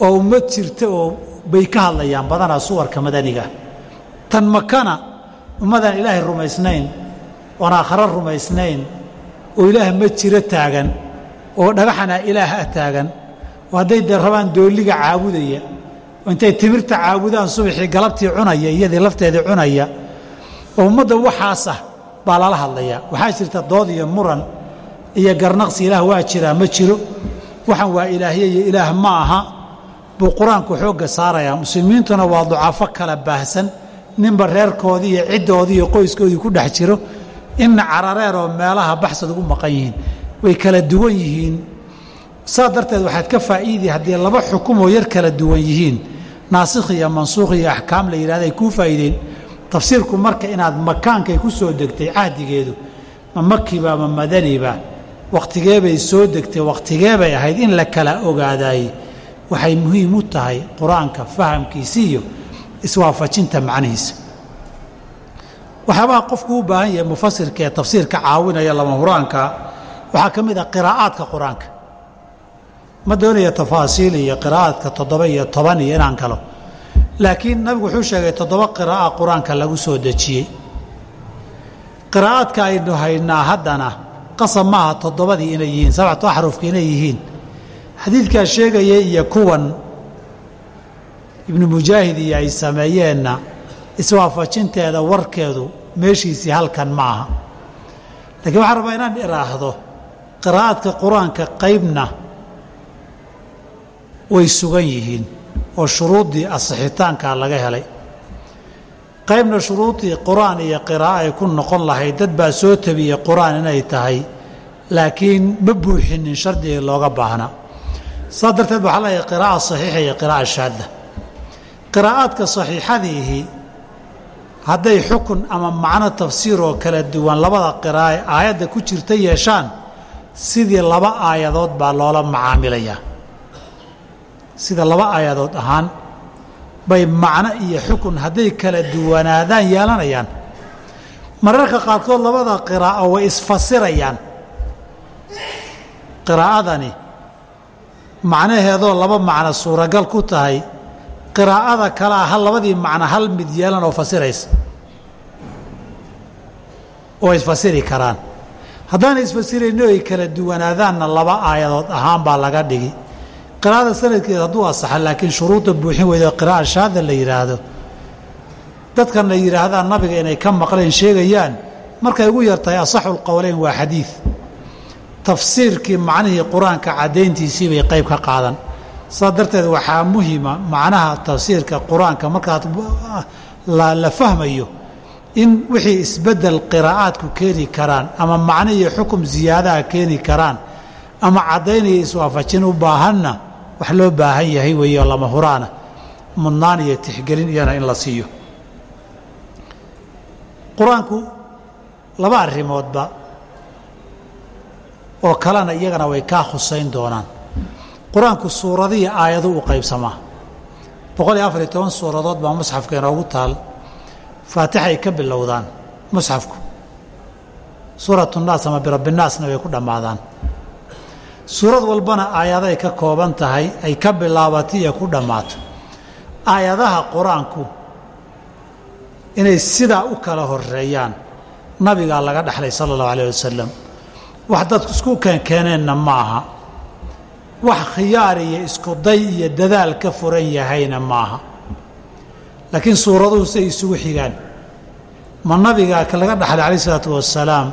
oo ummad jirta oo bay ka hadlayaan badanaa suwarka madaniga. Tan makana ummadaan ilaahay rumaysnayn oon aakhare rumaysnayn oo ilaah ma jiro taagan oo dhagaxana ilaah ah taagan oo hadday dee rabaan doolliga caabudaya oo intay timirta caabudaan subaxii galabtii cunaya iyadii lafteedii cunaya oo ummadda waxaas ah baa lala hadlayaa. Waxaa jirta dood iyo muran iyo garnaqsi ilaah waa jiraa ma jiro. Waxaan waa ilaahye iyo ilaah ma aha. Buu qur'aanku xoogga saarayaa. Muslimiintuna waa ducafo kala baahsan. Ninba reerkoodii iyo ciddoodii iyo qoyskoodii ku dhex jiro. Inna carareer oo meelaha baxsad ugu maqan yihiin. Way kala duwan yihiin. Saa darteed waxaad ka faa'iidi haddii laba xukumoo yar kala duwan yihiin. Naasikh iyo mansuukh iyo axkaam la yidhahda ay kuu faa'iideen tafsiirku marka inaad makaankay ku soo degtay cahdigeedu ma makiba ma madaniba wakhtigeebay soo degtay wakhtigeebay ahayd in la kala ogaadaayey waxay muhiim u tahay qur'aanka fahamkiisa iyo iswaafajinta macnihiisa. Waxyaabaha qofku u baahan yahay mufasirka ee tafsiirka caawinaya lama huraanka waxaa ka mid ah qiraa'aadka qur'aanka. Ma doonaya tafaasiil iyo qiraa'aadka toddoba iyo toban iyo inaan kalo laakiin nabigu wuxuu sheegay toddoba qiraa'a qur'aanka lagu soo dejiyey. Qiraa'aadka aynu haynaa haddana qasab maaha toddobadii inay yihiin sabcatu axrufka inay yihiin. Xadiidkaa sheegaya iyo kuwan ibnu mujaahid iyo ay sameeyeenna iswaafajinteeda warkeedu meeshiisii halkan ma aha. Lakiin waxaan rabaa inaan idhaahdo qiraa'aadka qur'aanka qaybna way sugan yihiin oo shuruuddii asixitaankaa laga helay. Qaybna shuruudii qur'aan iyo qiraa'o ay ku noqon lahayd dad baa soo tabiyey qur'aan inay tahay laakiin ma buuxinin shardigii looga baahnaa saas darteed waxaa leeyahay qiraa'a saxiixa iyo qiraa'a shaadda. Qiraa'aadka saxiixadiihi hadday xukun ama macno tafsiir oo kala duwan labada qiraa'e aayadda ku jirta yeeshaan sidii laba aayadood baa loola macaamilayaa sida laba aayadood ahaan bay macno iyo xukun hadday kala duwanaadaan yeelanayaan. Mararka qaarkood labada qiraa'o way isfasirayaan. Qiraa'adani macnaheedoo laba macno suuragal ku tahay qiraa'ada kalea hal labadii macno hal mid yeelan oo fasiraysa. Oo isfasiri karaan. Haddaana isfasirayno ay kala duwanaadaanna laba aayadood ahaan baa laga dhigi qiraa'ada sanadkeeda hadduu asaxa laakiin shuruudda buuxin weydo qiraa'a shaada la yidhaahdo. Dadkan la yidhaahdaan nabiga inay ka maqleen sheegayaan markay ugu yartahay asaxul qowleyn waa xadiid tafsiirkii macnihii qur'aanka caddayntiisii bay qayb ka qaadan. Saas darteed waxaa muhima macnaha tafsiirka qur'aanka markaad la fahmayo in wixii isbeddel qiraa'aadku keeni karaan ama macno iyo xukum ziyaadaha keeni karaan ama caddaynaya iswaafajin u baahanna wax loo baahan yahay weeyo lama huraana. Mudnaan iyo tixgelin iyana in la siiyo. Qur'aanku laba arrimoodba oo kalena iyagana way kaa khusayn doonaan. Qur'aanku suuradihi aayadu u qaybsamaa. Boqol iyo afar iyo toban suuradood baa musxafka inoogu taal. Faatixay ka bilowdaan musxafku. Suuratu naas ama birabbinaasna way ku dhammaadaan suurad walbana aayaday ka kooban tahay ay ka bilaabato iyo ku dhammaato aayadaha qur'aanku inay sidaa u kala horeeyaan nabigaa laga dhexlay sala allahu alayh wasalam wax dadku isku keenkeeneenna ma aha. Wax khiyaar iyo iskuday iyo dadaal ka furan yahayna maaha laakiin suuraduhu siay isugu xigaan. Ma nabigaa laga dhaxlay calayh isalaatu wasalaam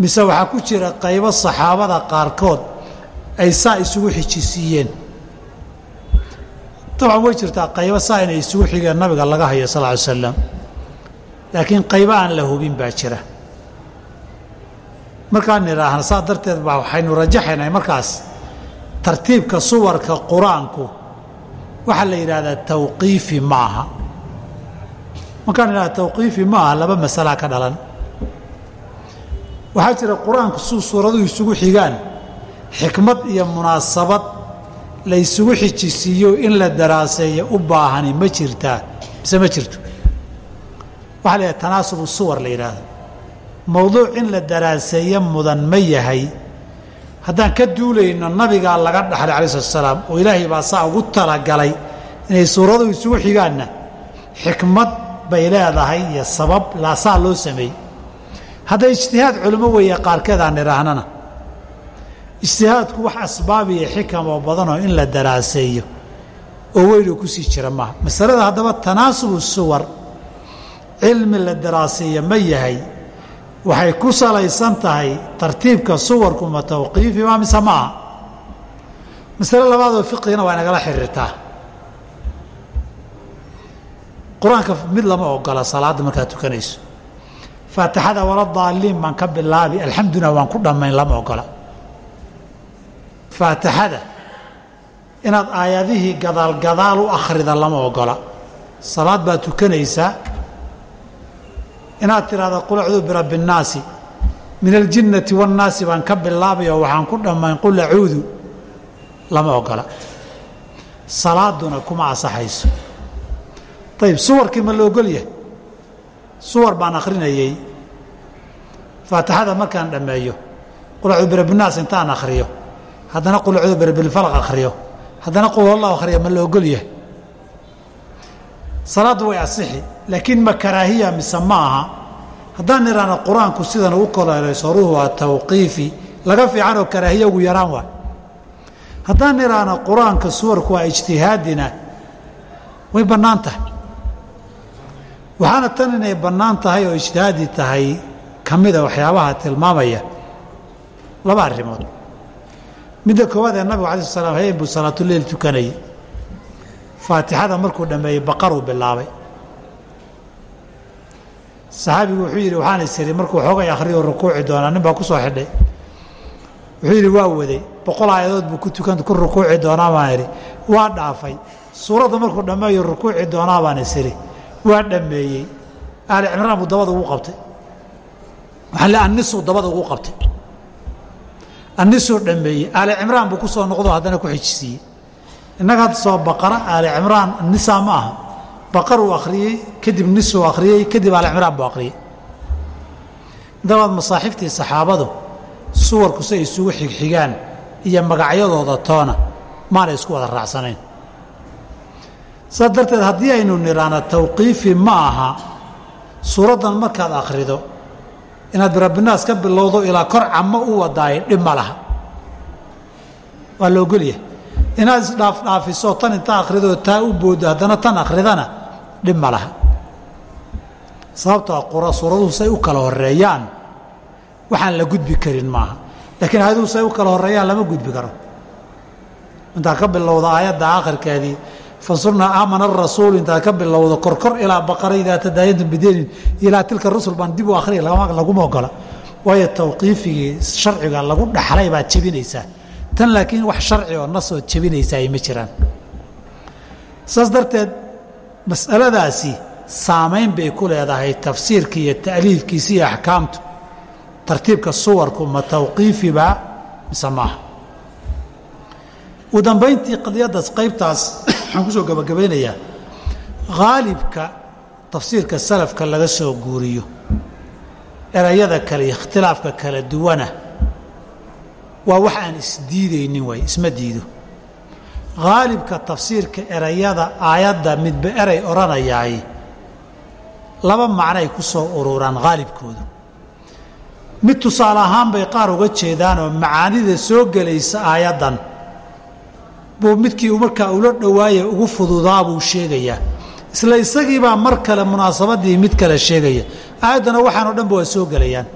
mise waxaa ku jira qaybo saxaabada qaarkood ay saa isugu xijisiiyeen. Dabcan way jirtaa qaybo saa inay isugu xigeen nabiga laga hayo sal ly slam laakiin qaybo aan la hubin baa jira. Markaan nidhaahna saa darteed baa waxaynu rajaxaynaa markaas tartiibka suwarka qur'aanku. Waxaa la yidhaahdaa tawqiifi maaha. Markaan idhahda tawqiifi maaha laba masalaa ka dhalan waxaa jira qur'aanku suu suuraduhu isugu xigaan xikmad iyo munaasabad la ysugu xijisiiyo in la daraaseeyo u baahani ma jirtaa mise ma jirto. Waxaa la yidhaha tanaasubu suwar la yidhaahdo. Mowduuc in la daraaseeyo mudan ma yahay. Haddaan ka duulayno nabigaa laga dhaxlay alai slat salaam oo ilaahay baa saa ugu talagalay inay suuraduhu isugu xigaanna xikmad bay leedahay iyo sabab laasaa loo sameeyey hadda ijtihaad culimo weeye qaarkeed idhaahnana. Ijtihaadku wax asbaab iyo xikam oo badanoo in la daraaseeyo oo weynoo ku sii jira maaha. Masalada haddaba tanaasubu suwar cilmi la daraaseeyo ma yahay. Waxay ku salaysan tahay tartiibka suwarku ma tawqiifi maa mise ma aha. Masale labaadoo fiqigana waa inagala xiriirtaa. Qur'aanka mid lama ogola salaadda markaad tukanayso faatixada wala daaliin baan ka bilaabi. Alxamdulillah waan ku dhammayn lama ogola. Faatixada inaad aayadihii gadaal gadaal u akhrida lama ogola. Salaad baad tukanaysaa inaad tidhahdo qul acuudu birabbi innaasi min aljinnati waannaasi baan ka bilaabay oo waxaan ku dhammayn qul acuudu lama ogola. Salaaduna kuma asaxayso ayib suwarkii ma la ogol yahay? Suwar baan akhrinayey faatixada markaan dhammeeyo qul acuudu birabbi innaas intaan akhriyo haddana qul acuudu birabbilfalaq akhriyo haddana qul wallahu akhriyo ma la ogol yahay. Salaaddu way asixi laakiin ma karaahiya mise ma aha. Haddaan idhaahno qur'aanku sidan ugu kololaysoruhu waa tawqiifi laga fiicanoo karaahiya ugu yaraan waay haddaan idhaahno qur'aanka suwarku waa ijtihaadina way bannaan tahay. Waxaana tan inay bannaan tahay oo ijtihaadi tahay ka mida waxyaabaha tilmaamaya laba arrimood. Midda koowaad ee nabigu alai sl slam habeen buu salaatuleil tukanayay. Faatixada markuu dhammeeyey baqaruu bilaabay. Saxaabigu wuxuu yidhi waxaan is idhi markuu xoogay akhriyo rukuuci doonaa nin baa ku soo xidhay. Wuxuu yidhi waa waday boqol aayadood buu ku tukan ku rukuuci doonaa baan idhi waa dhaafay suuradda markuu dhammeeyo rukuuci doonaa baan is idhi waa dhammeeyey aali cimraan buu dabada ugu qabtay waxaan le annisuu dabada ugu qabtay? Annisuu dhammeeyey. Aali cimraan buu ku noqdo haddana ku xijisiiyey innaga hadda soo baqara aali cimraan nisaa ma aha. Baqar uu akhriyey kadib nis uu akhriyey kadib aali cimraan buu akhriyey. Dabaad masaaxiiftii saxaabadu suwarku say isugu xigxigaan iyo magacyadooda toona maana isku wada raacsanayn. Saas darteed haddii aynu nidhaahno tawqiifi ma aha suuraddan markaad akhrido inaad birabbinaas ka bilowdo ilaa kor cammo u wadaayo dhib ma laha. Waa la ogolyahay inaad isdhaafdhaafiso tan inta akhridoo taa u booddo haddana tan akhridana dhib ma laha. Sababtoo suuraduhu say u kala horeeyaan waxaan la gudbi karin maaha. Laakiin aayaduhu say u kala horeeyaan lama gudbi karo. Intaad ka bilowda aayadda aakhirkeedii fansurnaa aamana arasuul intaad ka bilowdo korkor ilaa baqara idaa tadaayantum bidenin ilaa tilka rusul baan dib u akhriya laguma ogola waayo tawqiifigii sharciga lagu dhaxlay baad jebinaysaa tan laakiin wax sharci oo nasoo jebinaysaa ay ma jiraan saas darteed mas'aladaasi saamayn bay ku leedahay tafsiirka iyo ta'liifkiisa iyo axkaamtu tartiibka suwarku ma tawqiifibaa mise maaha ugu dambayntii qadiyaddaas qaybtaas waxaan ku soo gabagabaynayaa haalibka tafsiirka salafka laga soo guuriyo erayada kale ikhtilaafka kala duwana waa wax aan isdiidaynin waay isma diido. Haalibka tafsiirka erayada aayadda midba eray odhanayaay laba macnoay ku soo ururaan haalibkoodu mid tusaale ahaan bay qaar uga jeedaanoo macaanida soo gelaysa aayaddan buu midkii markaa ula dhowaaya ugu fududaa buu sheegayaa. Isla isagiibaa mar kale munaasabadii mid kale sheegaya. Aayaddana waxaan o dhanba waa soo gelayaan.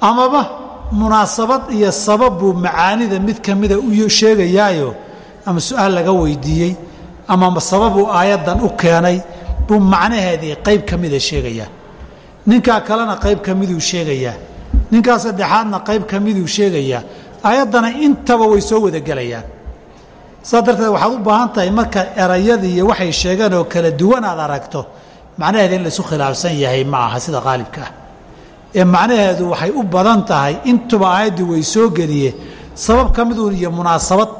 Amaba munaasabad iyo sabab buu macaanida mid ka mida u sheegayaayo ama su'aal laga weydiiyey ama sababuu aayaddan u keenay buu macnaheedii qayb ka mida sheegayaa. Ninkaa kalena qayb ka miduu sheegayaa. Ninkaa saddexaadna qayb ka miduu sheegayaa. Aayaddana intaba way soo wada gelayaan saas darteed waxaad u baahan tahay marka erayadii iyo waxay sheegeen oo kala duwan aad aragto macnaheeda in laysu khilaafsan yahay ma aha sida qaalibka ah. Ee macnaheedu waxay u badan tahay intuba aayaddii way soo geliye sabab ka miduun iyo munaasabad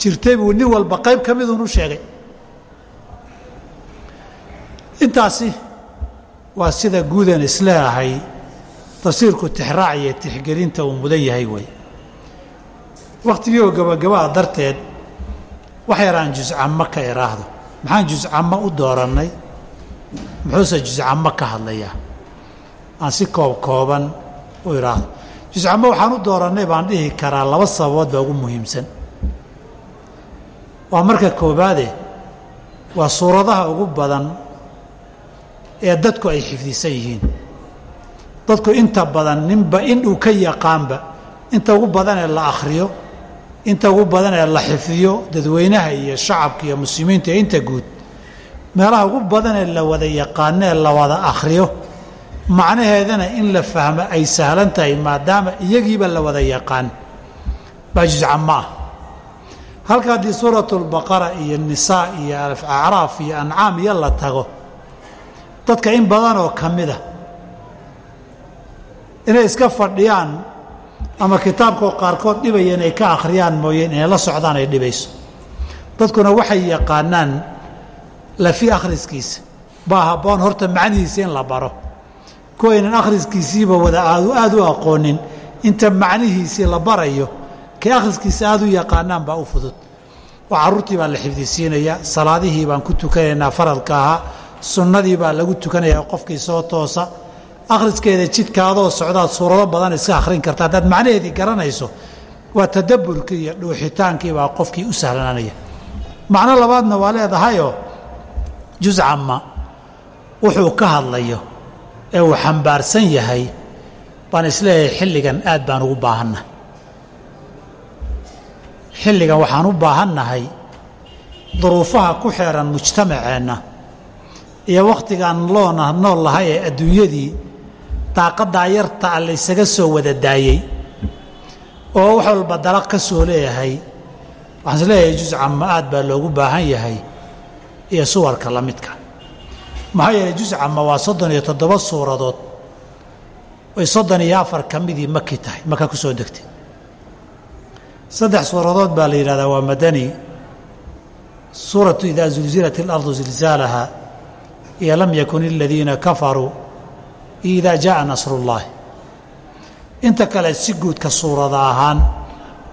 jirtay buu nin walba qayb ka miduun u sheegay. Intaasi waa sida guudan isleedahay tafsiirku tixraac iyo tixgelinta uu mudan yahay wey wakhtigiioo gabagabaa darteed wax yaraan juscamo ka iraahdo maxaan juscamo u doorannay? Muxuuse juscamo ka hadlayaa? Aan si koob kooban u idhaahdo juscamo waxaan u doorannay baan dhihi karaa laba sababood baa ugu muhiimsan. Waa marka koobaade waa suuradaha ugu badan ee dadku ay xifdisan yihiin. Dadku inta badan ninba in uu ka yaqaanba inta ugu badan ee la akhriyo inta ugu badan ee la xifdiyo dadweynaha iyo shacabka iyo muslimiinta iyo inta guud meelaha ugu badan ee la wada yaqaano ee la wada akhriyo macnaheedana in la fahmo ay sahlan tahay maadaama iyagiiba la wada yaqaan baa juscamo ah. Halka haddii suuratulbaqara iyo nisaa iyo acraaf iyo ancaam iyo la tago dadka in badan oo ka mida inay iska fadhiyaan ama kitaabkoo qaarkood dhibaya inay ka akhriyaan mooyeen inay la socdaan ay dhibayso. Dadkuna waxay yaqaanaan lafi akhriskiisa baa habboon horta macnihiisa in la baro. Kuwaynan akhriskiisiiba wada aadu aada u aqoonin inta macnihiisii la barayo kay akhriskiisa aada u yaqaanaan baa u fudud. Oo carruurtii baa la xifdisiinayaa salaadihii baan ku tukanaynaa faradka ahaa sunnadii baa lagu tukanayaa qofkii soo toosa akhriskeeda jidkaadoo socdaad suurado badan iska akhrin karta. Haddaad macnaheedii garanayso waa tadabburkii iyo dhuuxitaankii baa qofkii u sahlananaya macno labaadna waa leedahayoo juscama wuxuu ka hadlayo ee uu xambaarsan yahay baan is leeyahay xilligan aad baan ugu baahannahay. Xilligan waxaan u baahannahay duruufaha ku xeeran mujtamaceenna iyo wakhtigaan loona nool lahay ee adduunyadii daaqaddaa yarta a laysaga soo wada daayey oo wax walba dalaq ka soo leeyahay waxaan is leeyahay juscama aad baa loogu baahan yahay iyo suwarka la midka. Maxaa yeelay juscama waa soddon iyo toddoba suuradood ay soddon iyo afar ka midii maki tahay maka ku soo degtay. Saddex suuradood baa la yidhahdaa waa madani suuratu idaa zulzilat اlardu zilzaalaha iyo lam yakun aladiina kafaruu idaa jaءa nasru اllahi inta kale si guudka suurada ahaan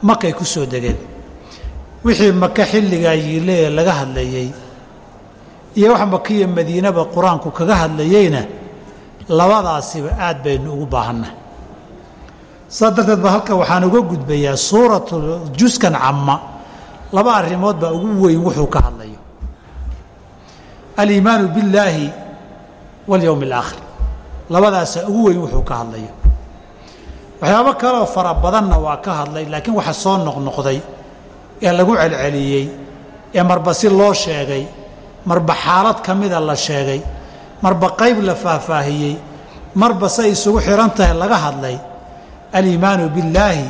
makay ku soo degeen wixii maka xilligaa yiilee laga hadlayey iyo wax makiya madiinaba qur'aanku kaga hadlayeyna labadaasiba aad baynu ugu baahanna saas darteed ba halka waxaan uga gudbayaa suuratu juskan camma laba arrimood baa ugu weyn wuxuu ka hadlayo aliimaanu billaahi walyowmi alaakhir labadaasaa ugu weyn wuxuu ka hadlayo waxyaabo kaleoo fara badanna waa ka hadlay laakiin waxa soo noqnoqday ee lagu celceliyey ee marba si loo sheegay marba xaalad ka mida la sheegay marba qayb la faahfaahiyey marba say isugu xihan tahay laga hadlay aliimaanu billaahi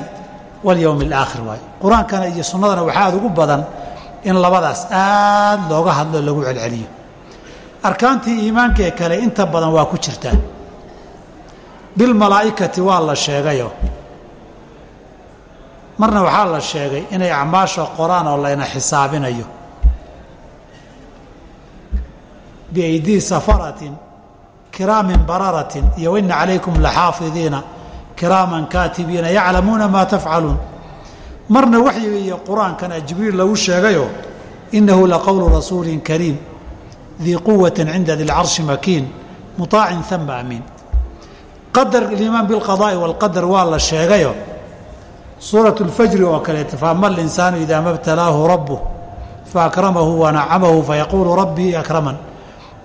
walyowmi alaakhir waaye qur'aankana iyo sunnadana waxaa aad ugu badan in labadaas aad looga hadlo lagu celceliyo. Arkaantii iimaanka ee kale inta badan waa ku jirtaa bilmalaa'ikati waa la sheegayo. Marna waxaa la sheegay inay acmaasha qoraan oo layna xisaabinayo. Biaydii safaratin kiraamin bararatin iyo waina calaykum laxaafidiina kiraaman kaatibiina yaclamuuna maa tafcaluun. Marna waxyiga iyo qur'aankana jibriil lagu sheegayo inahu laqowlu rasuulin kariim dii quwatin cinda di lcarshi makiin muطaacin hama amiin qadar aliimaan bilqadaa'i walqadar waa la sheegayo. Suuratu اlfajri oo kaleeta faama alinsaanu idaa ma btalaahu rabuh faakramahu wanacamahu fayaquulu rabbii akraman.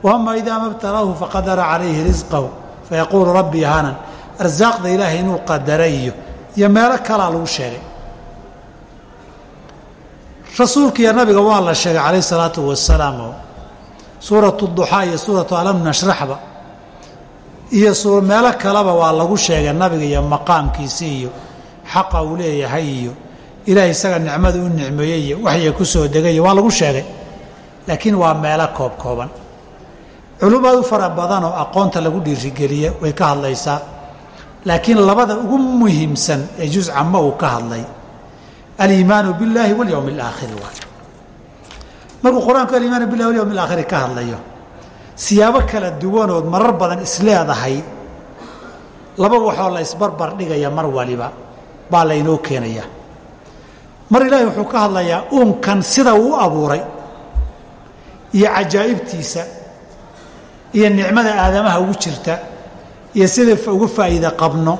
Waama idaa ma btalaahu faqadara calayhi risqahu fayaquulu rabbii hanan arsaaqda ilaahay inuu qadaray iyo iyo meelo kalaa lagu sheegay. Rasuulkiiyo nabiga waa la sheegay calayh salaatu wasalaam oo suuratu duxaa iyo suuratu alam nashraxba iyo meelo kaleba waa lagu sheegay nabiga iyo maqaamkiisi iyo xaqa uu leeyahay iyo ilaahay isaga nicmada u nicmeeyey iyo waxya ku soo degay waa lagu sheegay. Laakiin waa meelo koob kooban. Culumaad u fara badan oo aqoonta lagu dhiirigeliya way ka hadlaysaa. Laakiin labada ugu muhiimsan ee jusca ma uu ka hadlay. Aliimaanu billaahi walyowmi alaakhiri markuu qur'aanku aliimaanu billahi walyowmi alaakhiri ka hadlayo siyaabo kala duwanood marar badan isleedahay laba waxoo la isbarbar dhigaya mar waliba baa laynoo keenayaa mar ilaahay wuxuu ka hadlayaa uunkan sida uu abuuray iyo cajaa'ibtiisa iyo nicmada aadamaha ugu jirta iyo sida ugu faa'iide qabno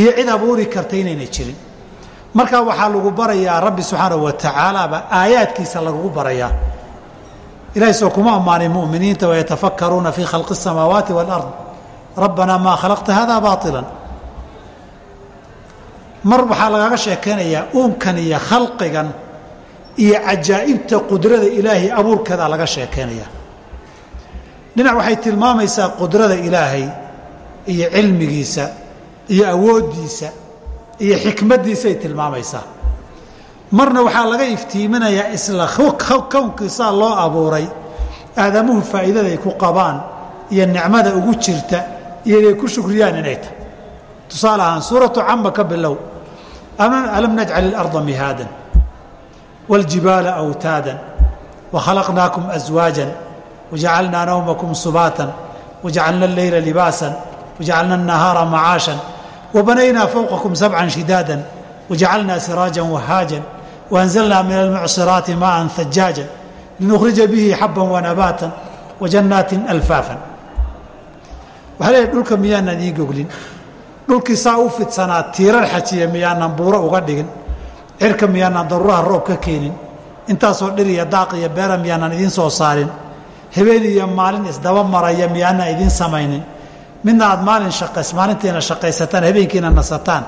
iyo cid abuuri karta inayna jirin. Markaa waxaa lagu barayaa rabbi subxaanahu wa tacaalaaba aayaadkiisa lagugu barayaa ilahay soo kuma ammaanin mu'miniinta wayatafakkaruuna fii khalqi الsamaawaati wاlard rabbanaa maa khalaqta hada baطila mar waxaa lagaga sheekeynayaa uunkan iyo khalqigan iyo cajaa'ibta qudrada ilaahay abuurkeedaa laga sheekeynayaa dhinac waxay tilmaamaysaa qudrada ilaahay iyo cilmigiisa iyo awooddiisa iyo xikmaddiisay tilmaamaysaa marna waxaa laga iftiiminayaa isla kownkiisaa loo abuuray aadamuhu faa'iidada ay ku qabaan iyo nicmada ugu jirta iyo inay ku shukriyaan inay tahay. Tusaale ahaan suuratu camba ka bilow alam najcal ilarda mihaadan wاljibaala awtaadan wakhalaqnaakum aswaajan wajacalnaa nawmakum subaatan wajacalna alleyla libaasan wajacalna annahaara macaashan wabanaynaa fowqakum sabcan shidaada wajacalnaa siraajan wahaajan waanzalnaa min almucsiraati maaan hajaajan linukhrija bihi xabban wanabaatan wajannaatin alfaafan waxaa leeyahy dhulka miyaanan ii goglin dhulkii saa u fidsanaa tiirar xajiya miyaanan buuro uga dhigin cirka miyaanan daruuraha roob ka keenin intaasoo dhir iyo daaq iyo beera miyaanan idiin soo saarin habeen iyo maalin isdaba maraya miyaanan idiin samaynin midna aad maalin shaqays maalintiina shaqaysataan habeenkiina nasataan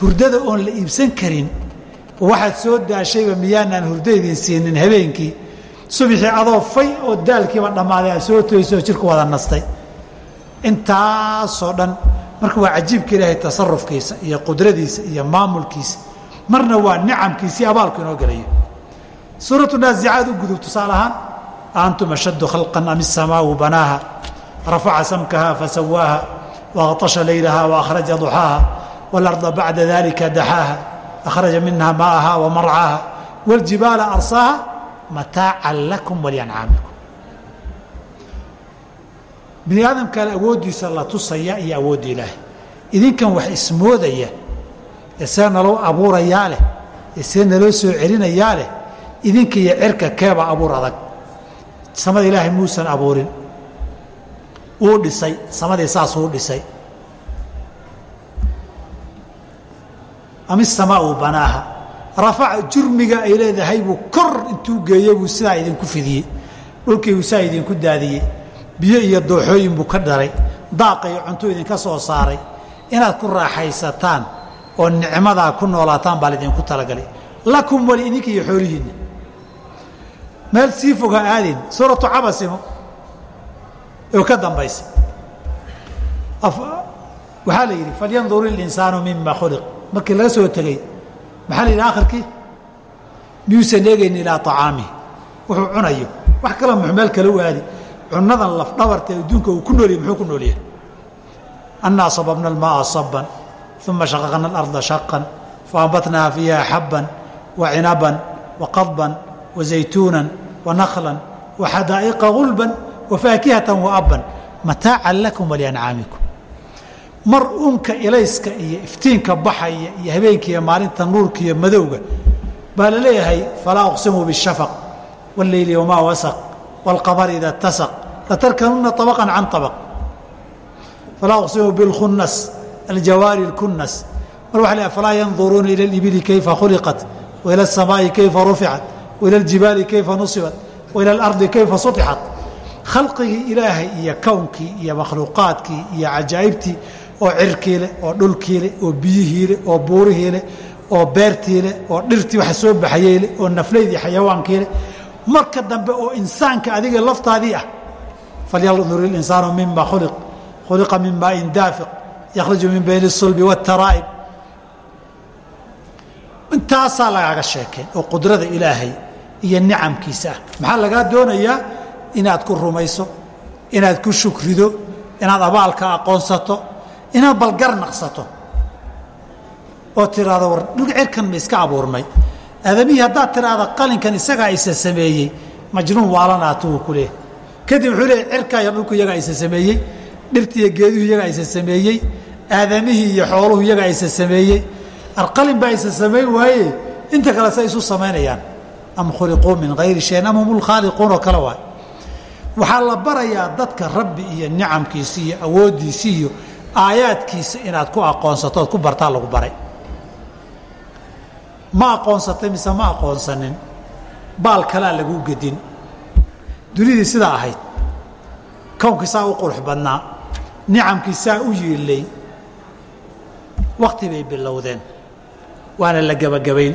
hurdada oon la iibsan karin waxaad soo daashayba miyaanaan hurdo idin siinin habeenkii. Subixii adoo fay oo daalkiiba dhammaaday aad soo toysoo jirku wada nastay. Intaasoo dhan marka waa cajiibka ilaahay tasarufkiisa iyo qudradiisa iyo maamulkiisa marna waa nicamkiisii abaalku inoo gelayo. Suuratu naasicaad u gudub tusaale ahaan aantum ashaddu khalqan am isamaau banaaha? Rafaca samkaha fasawaaha waaqtasha laylaha waakhraja duxaaha waalarda bacda dalika daxaaha akhraja minha maa'aha wa marcaaha wاljibaala arsaaha mataacan lakum waliancaamikum bini aadamkaan awooddiisa la tusaya iyo awoodda ilaahay idinkan wax ismoodaya ee naloo abuurayaa leh ee naloo soo celinayaa leh idinka iyo cirka keeba abuur adag samada ilaahay muusan abuurin wuu dhisay samadii saasuu dhisay ama isamaau banaaha. Rafaca jurmiga ay leedahay buu kor intuu geeyey buu sidaa idinku fidiyey. Dhulkiibuu sidaa idinku daadiyey. Biyo iyo dooxooyin buu ka dhalay daaqa iyo cuntuu idinka soo saaray. Inaad ku raaxaysataan oo nicmadaa ku noolaataan baa laidinku talagalay. Lakum wali idinka iyo xoolihiinna. Meel sii foga aadin. Suuratu cabasimo oo ka dambaysa. Waxaa la yidhi falyandur ilinsaanu mima khuliq markii laga soo tegey maxaa la yidhi akhirkii miyuusan eegayni ilaa acaamihi wuxuu cunayo. Wax kale muxuu meel kale u aadi. Cunadan lafdhabarta adduunka uu ku noolyahy muxuu ku noolyahay annaa sababna almaaa saban uma shaqaqna alarda shaqan faambatnaha fiiha xabban wa cinaban wa qadban wa zaytuunan wa naklan wa xadaa'iqa gulban wa faakihatan wa abban. Mataacan lakum waliancaamikum mar unka ilayska iyo iftiinka baxaya iyo habeenka iyo maalinta nuurka iyo madowga baa la leeyahay falaa uqsimu bishafaq wاleyli wamaa wasaq wاlqamar ida اtasaq latarkanuna طabqa can طabq falaa uqsimu biاlkhunas aljawaari اlkunas mar waa la falaa yanduruuna ilى اlibili kayfa khuliqat wailى الsamaaءi kayfa ruficat wailى اljibaali kayfa nusibat wailى اlardi kayfa suطixat khalqigii ilaahay iyo kownkii iyo makhluuqaadkii iyo cajaa'ibtii oo cirkii leh oo dhulkii leh oo biyihii leh oo buurihii leh oo beertii leh oo dhirtii waxa soo baxayey leh oo naflayd iyo xayawaankii leh marka dambe oo insaanka adiga laftaadii ah falyandur ilinsaanu mima khuliq khuliqa min maain daafiq yakhraju min bayni اsulbi wاtaraa'ib intaasaa lagaaga sheekeen oo qudrada ilaahay iyo nicamkiisa ah. Maxaa lagaa doonayaa inaad ku rumayso inaad ku shukrido inaad abaalka aqoonsato inaad balgar naqsato oo tiraahdo war dhul cirkan ma iska abuurnay aadamihii haddaad tiraahda qalinkan isagaa isa sameeyey majnuun waalanaatugu ku leeh kadib wuxuu leeyahy cirkaa iyo dhulku iyagaa isa sameeyey dhirti iyo geeduhu iyagaa isa sameeyey aadamihii iyo xooluhu iyagaa isa sameeyey. Arqalin baa isa samayn waaye inta kale say isu samaynayaan. Am khuliquu min hayri shayin am hum lkhaaliquun oo kale waay waxaa la barayaa dadka rabbi iyo nicamkiisi iyo awooddiisi iyo aayaadkiisa inaad ku aqoonsato ood ku bartaa lagu baray. Ma aqoonsatay mise ma aqoonsanin? Baal kalaa laguu gedin. Dunidii sidaa ahayd. Kownkii saa u qurux badnaa. Nicamkii saa u yiilay wakti bay bilowdeen. Waana la gebagabayn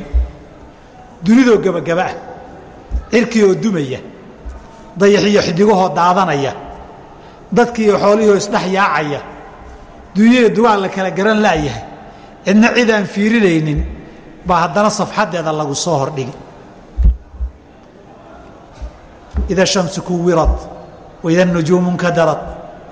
dunidoo gebagaba ah. Cirkii oo dumaya dayaxiyo xidigahoo daadanaya. Dadkiiyo xoolihioo isdhex yaacaya dunyada dugaal la kala garan la'yahay cidna cid aan fiirinaynin baa haddana safxaddeeda lagu soo hordhigi ida shamsu kuwirad waida nujuumu nkadarat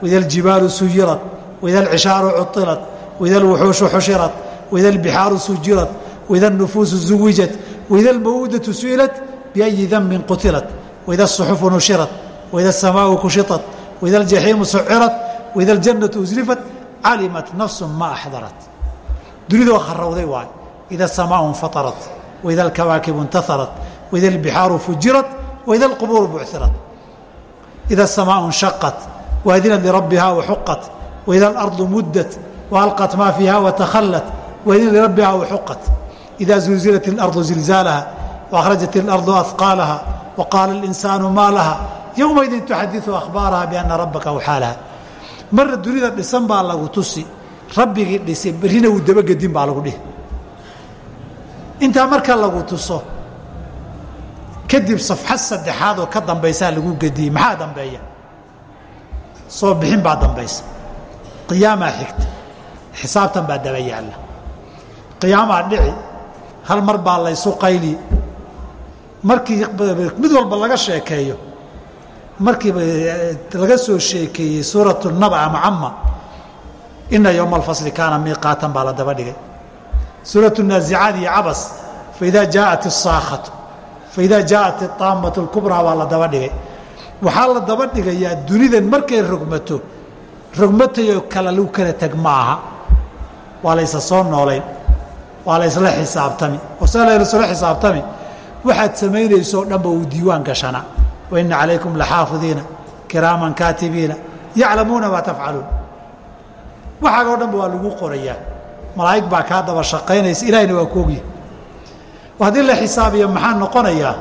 waida aljibaalu suyirat waida alcishaaru cuilat waida alwuxuushu xushirat waida albixaaru sujirat waida alnufuusu zuwijat waida almawudatu su'ilat biayi dambin qutilat waida asuxufu nushirat waida asamaau kushiطat waida aljaxiimu sucirat waida aljannatu uslifat calimat nafsu ma axdarat. Dunidoo kharowday waay. Ida asamaa nfaarat waida alkawaakibu intaharat waida albixaaru fujirat waida alqubuuru bucirat ida asamaa nshaqat waadinat lirabbiha waxuqat waida alardu muddat waalqat maa fiiha watakhallat waadinat lirabbiha waxuqat ida zulzilat ilardu zilzaalaha waahrajat ilardu aثqaalaha waqaala alinsaanu maa laha yowmaidin tuxadiu akhbaaraha biana rabbaka awxaalaha marna dunida dhisan baa lagu tusi rabbigii dhisay berrina uu dabagedin baa lagu dhihi. Intaa marka lagu tuso kadib safxad saddexaad oo ka dambaysaa lagu gediyey maxaa dambeeya? Soo bixin baa dambaysa. Qiyaamaa xigta xisaabtan baa daba yaalla. Qiyaamaa dhici hal mar baa laysu qayli. Markii mid walba laga sheekeeyo markii laga soo sheekeeyey suuratu naba ama cama ina yowma alfasli kaana miiqaatan baa la daba dhigay suuratu naazicaad iyo cabas faidaa jaaءat الsaakhatu faidaa jaaءat iطaamatu اlkubraa baa la daba dhigay waxaa la daba dhigayaa dunidan markay rogmato rogmatayoo kale lagu kala teg ma aha waa la ysa soo noolayn waa la ysla xisaabtami oo se laysla xisaabtami waxaad samaynaysoo dhanba uu diiwaan gashana wa ina calaykum laxaafidiina kiraaman kaatibiina yaclamuuna maa tafcaluun. Waxaagoo dhanba waa lagu qorayaa. Malaa'ig baa kaa daba shaqaynaysa ilahayna waa ku ogyahay haddii la xisaabiyo maxaa noqonayaa?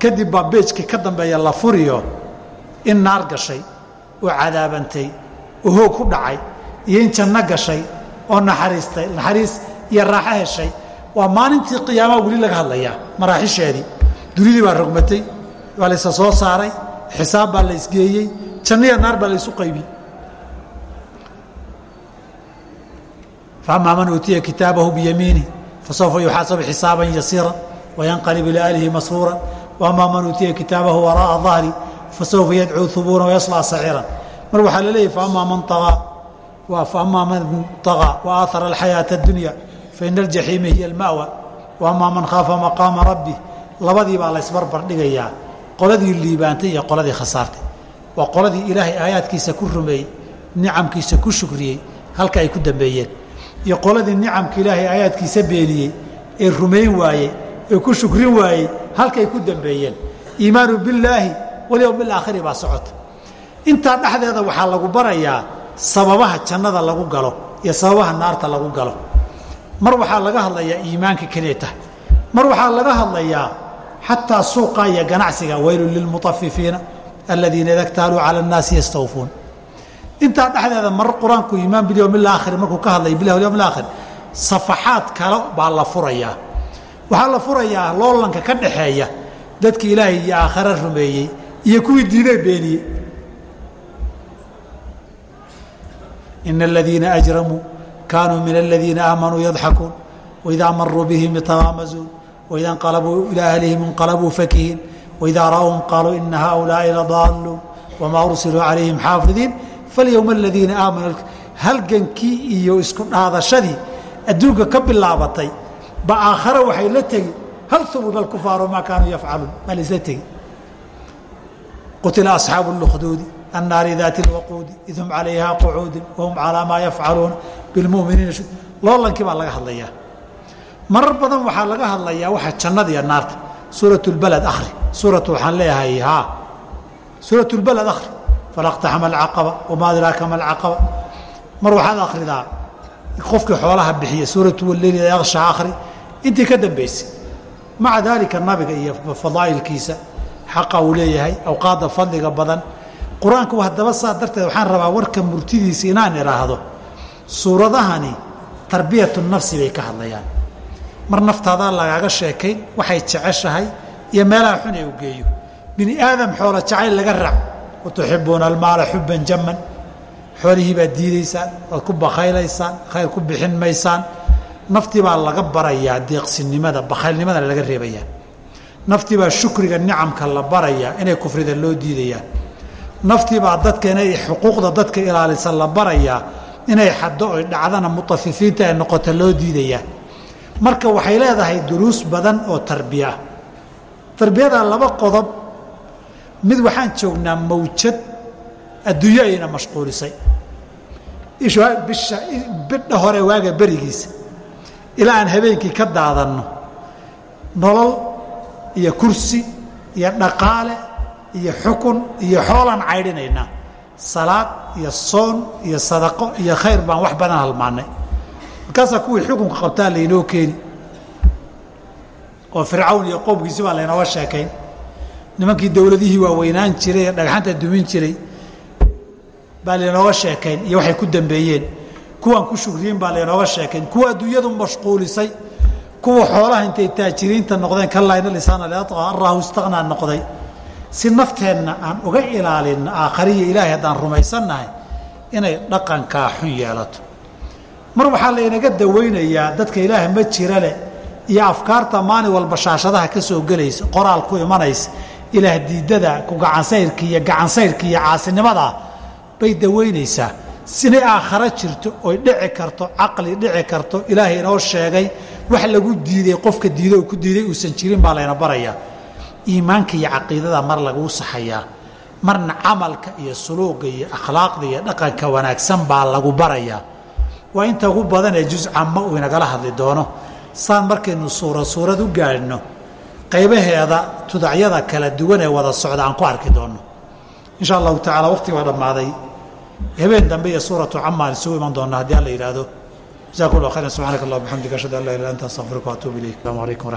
Kadib baa beejkii ka dambeeya la furiyo in naar gashay oo cadaabantay oo hoog ku dhacay iyo in janno gashay oo naxariistay naxariis iyo raaxo heshay. Waa maalintii qiyaamaha weli laga hadlayaa maraaxisheedii. Dunidii baa rogmatay waa laysa soo saaray xisaab baa la isgeeyey janniya naar baa laysu qaybiyey فأmا maن uutiya kitaabahu biyamiinih fasوfa yuxaasabu xisaaban yasiira وayanqalib ilى ahlihi masruura وأma man uutiya kitaabahu waraaءa ظahri fasوfa yadcuu ثubuura وyaصلىa saciira mar waxaa la leeyahy faأma man طغىa faأma man طغىa وآaثara الحayaaةa الdunya faإna الجaxiima hiy الmأwى وأma man khaafa maqaama rabbi labadii baa laysbarbar dhigayaa qoladii liibaantay iyo qoladii khasaartay. Waa qoladii ilaahay aayaadkiisa ku rumeeyey nicamkiisa ku shukriyey halka ay ku dambeeyeen. Iyo qoladii nicamka ilaahay aayaadkiisa beeniyey ee rumayn waayey ee ku shukrin waayey halkay ku dambeeyeen. Iimaanu billaahi walyowm alaakhiri baa socota. Intaa dhexdeeda waxaa lagu barayaa sababaha jannada lagu galo iyo sababaha naarta lagu galo. Mar waxaa laga hadlayaa iimaanka keliya tahay mar waxaa laga hadlayaa xataa suuqa iyo ganacsiga waylun lilmutafifiina aladiina ida ktaaluu cala annaasi yastawfuun intaa dhexdeeda mar qur'aanku iimaan bilyowm alaakhir markuu ka hadlay bilah yowm safaxaad kale baa la furayaa waxaa la furayaa loolanka ka dhaxeeya dadkii ilaahay iyo aakhare rumeeyey iyo kuwii diidee beeniyey ina aladiina ajramuu kaanuu min aladiina aamanuu yadxakuun waidaa maruu bihim yatamaamazuun waida inqalabuu ilaa ahlihim inqalabuu fakihiin waidaa ra'awhum qaaluu ina haulaai ladaaluun wamaa ursiluu calayhim xaafidiin falyowma aladiina aamanuu halgankii iyo isku dhaadashadii adduunka ka bilaabatay ba aakhare waxay la tegi hal hubuna alkufaaru maa kaanuu yafcaluun maa laisla tegi qutila asxaabu اlkhduudi annaari daati اlwaquudi id hum calayha qucuudin wahum calaa maa yafcaluuna bilmuminiina loolankii baa laga hadlayaa marar badan waxaa laga hadlayaa waxa jannada iyo naarta. Suurat اbalad ahri suurat waxaan leeyahay ha suurat اbalad ahri falaqtaxama alcaqaba wamaa adraaka ma alcaqaba. Mar waxaad akhridaa qofkii xoolaha bixiya suuratu waleyli akhsha akhri intii ka dambaysay maca daalika nabiga iyo fadaa'ilkiisa xaqa uu leeyahay awqaadda fadliga badan. Qur'aanku haddaba saa darteed waxaan rabaa warka murtidiisa inaan idhaahdo suuradahani tarbiyatu nafsi bay ka hadlayaan mar naftaadaa lagaaga sheekayn waxay jeceshahay iyo meelaha xun ee u geeyo. Bini aadam xoolo jacayl laga raac watuxibuuna almaala xuban jaman xoolihii baad diidaysaan waad ku bakhaylaysaan khayr ku bixin maysaan. Naftii baa laga barayaa deeqsinimada bakhaylnimadana laga reebayaa naftii baa shukriga nicamka la barayaa inay kufrida loo diidayaa. Naftii baa dadka inay xuquuqda dadka ilaalisa la barayaa inay xaddo oy dhacdana mutafifiinta ay noqota loo diidayaa marka waxay leedahay duruus badan oo tarbiya. Ah tarbiyada laba qodob mid waxaan joognaa mawjad adduunyo ayna mashquulisay. Bisha bidha hore waaga berigiisa ilaa aan habeenkii ka daadanno. Nolol iyo kursi iyo dhaqaale iyo xukun iyo xoolaan caydhinaynaa salaad iyo soon iyo sadaqo iyo khayr baan wax badan halmaannay markaasaa kuwii xukunka qabtaa laynoo keeni oo fircawn iyo qowmkiisi baa laynooga sheekayn nimankii dowladihii waaweynaan jiray ee dhagxanta dumin jiray baa laynooga sheekayn iyo waxay ku dambeeyeen. Kuwaan ku shugriyin baa laynooga sheekayn kuwa adduunyadu mashquulisay kuwa xoolaha intay taajiriinta noqdeen kalayna lisaana arahu istaqnaa noqday. Si nafteenna aan uga ilaalinno aakhariya ilaahay haddaan rumaysannahay inay dhaqankaa xun yeelato mar waxaa laynaga dawaynayaa dadka ilaah ma jira leh iyo afkaarta maalin walba shaashadaha ka soo gelaysa qoraal ku imanaysa ilaah diidada ku gacansayrka iyo gacansayrka iyo caasinimadaa bay dawaynaysaa sinay aakharo jirto oy dhici karto caqli dhici karto ilaahay inoo sheegay wax lagu diiday qofka diido ku diiday uusan jirin baa layna barayaa iimaanka iyo caqiidada mar laguu saxayaa marna camalka iyo suluuga iyo akhlaaqda iyo dhaqanka wanaagsan baa lagu barayaa waa inta ugu badan ee juz cama uu inagala hadli doono. Saan markaynu suurad suurad u gaadhno qaybaheeda tudacyada kala duwan ee wada socda aan ku arki doonno insha allahu tacaala waqti baa dhammaaday. Habeen dambe iyo suuratu camaan isugu iman doonna haddii alla yidhaahdo. Jazakum khayran. Subxanak allah bxamdika ashhadu an laa ilah anta astaqfiruka waatuub ilayk. Asalaamu alaykum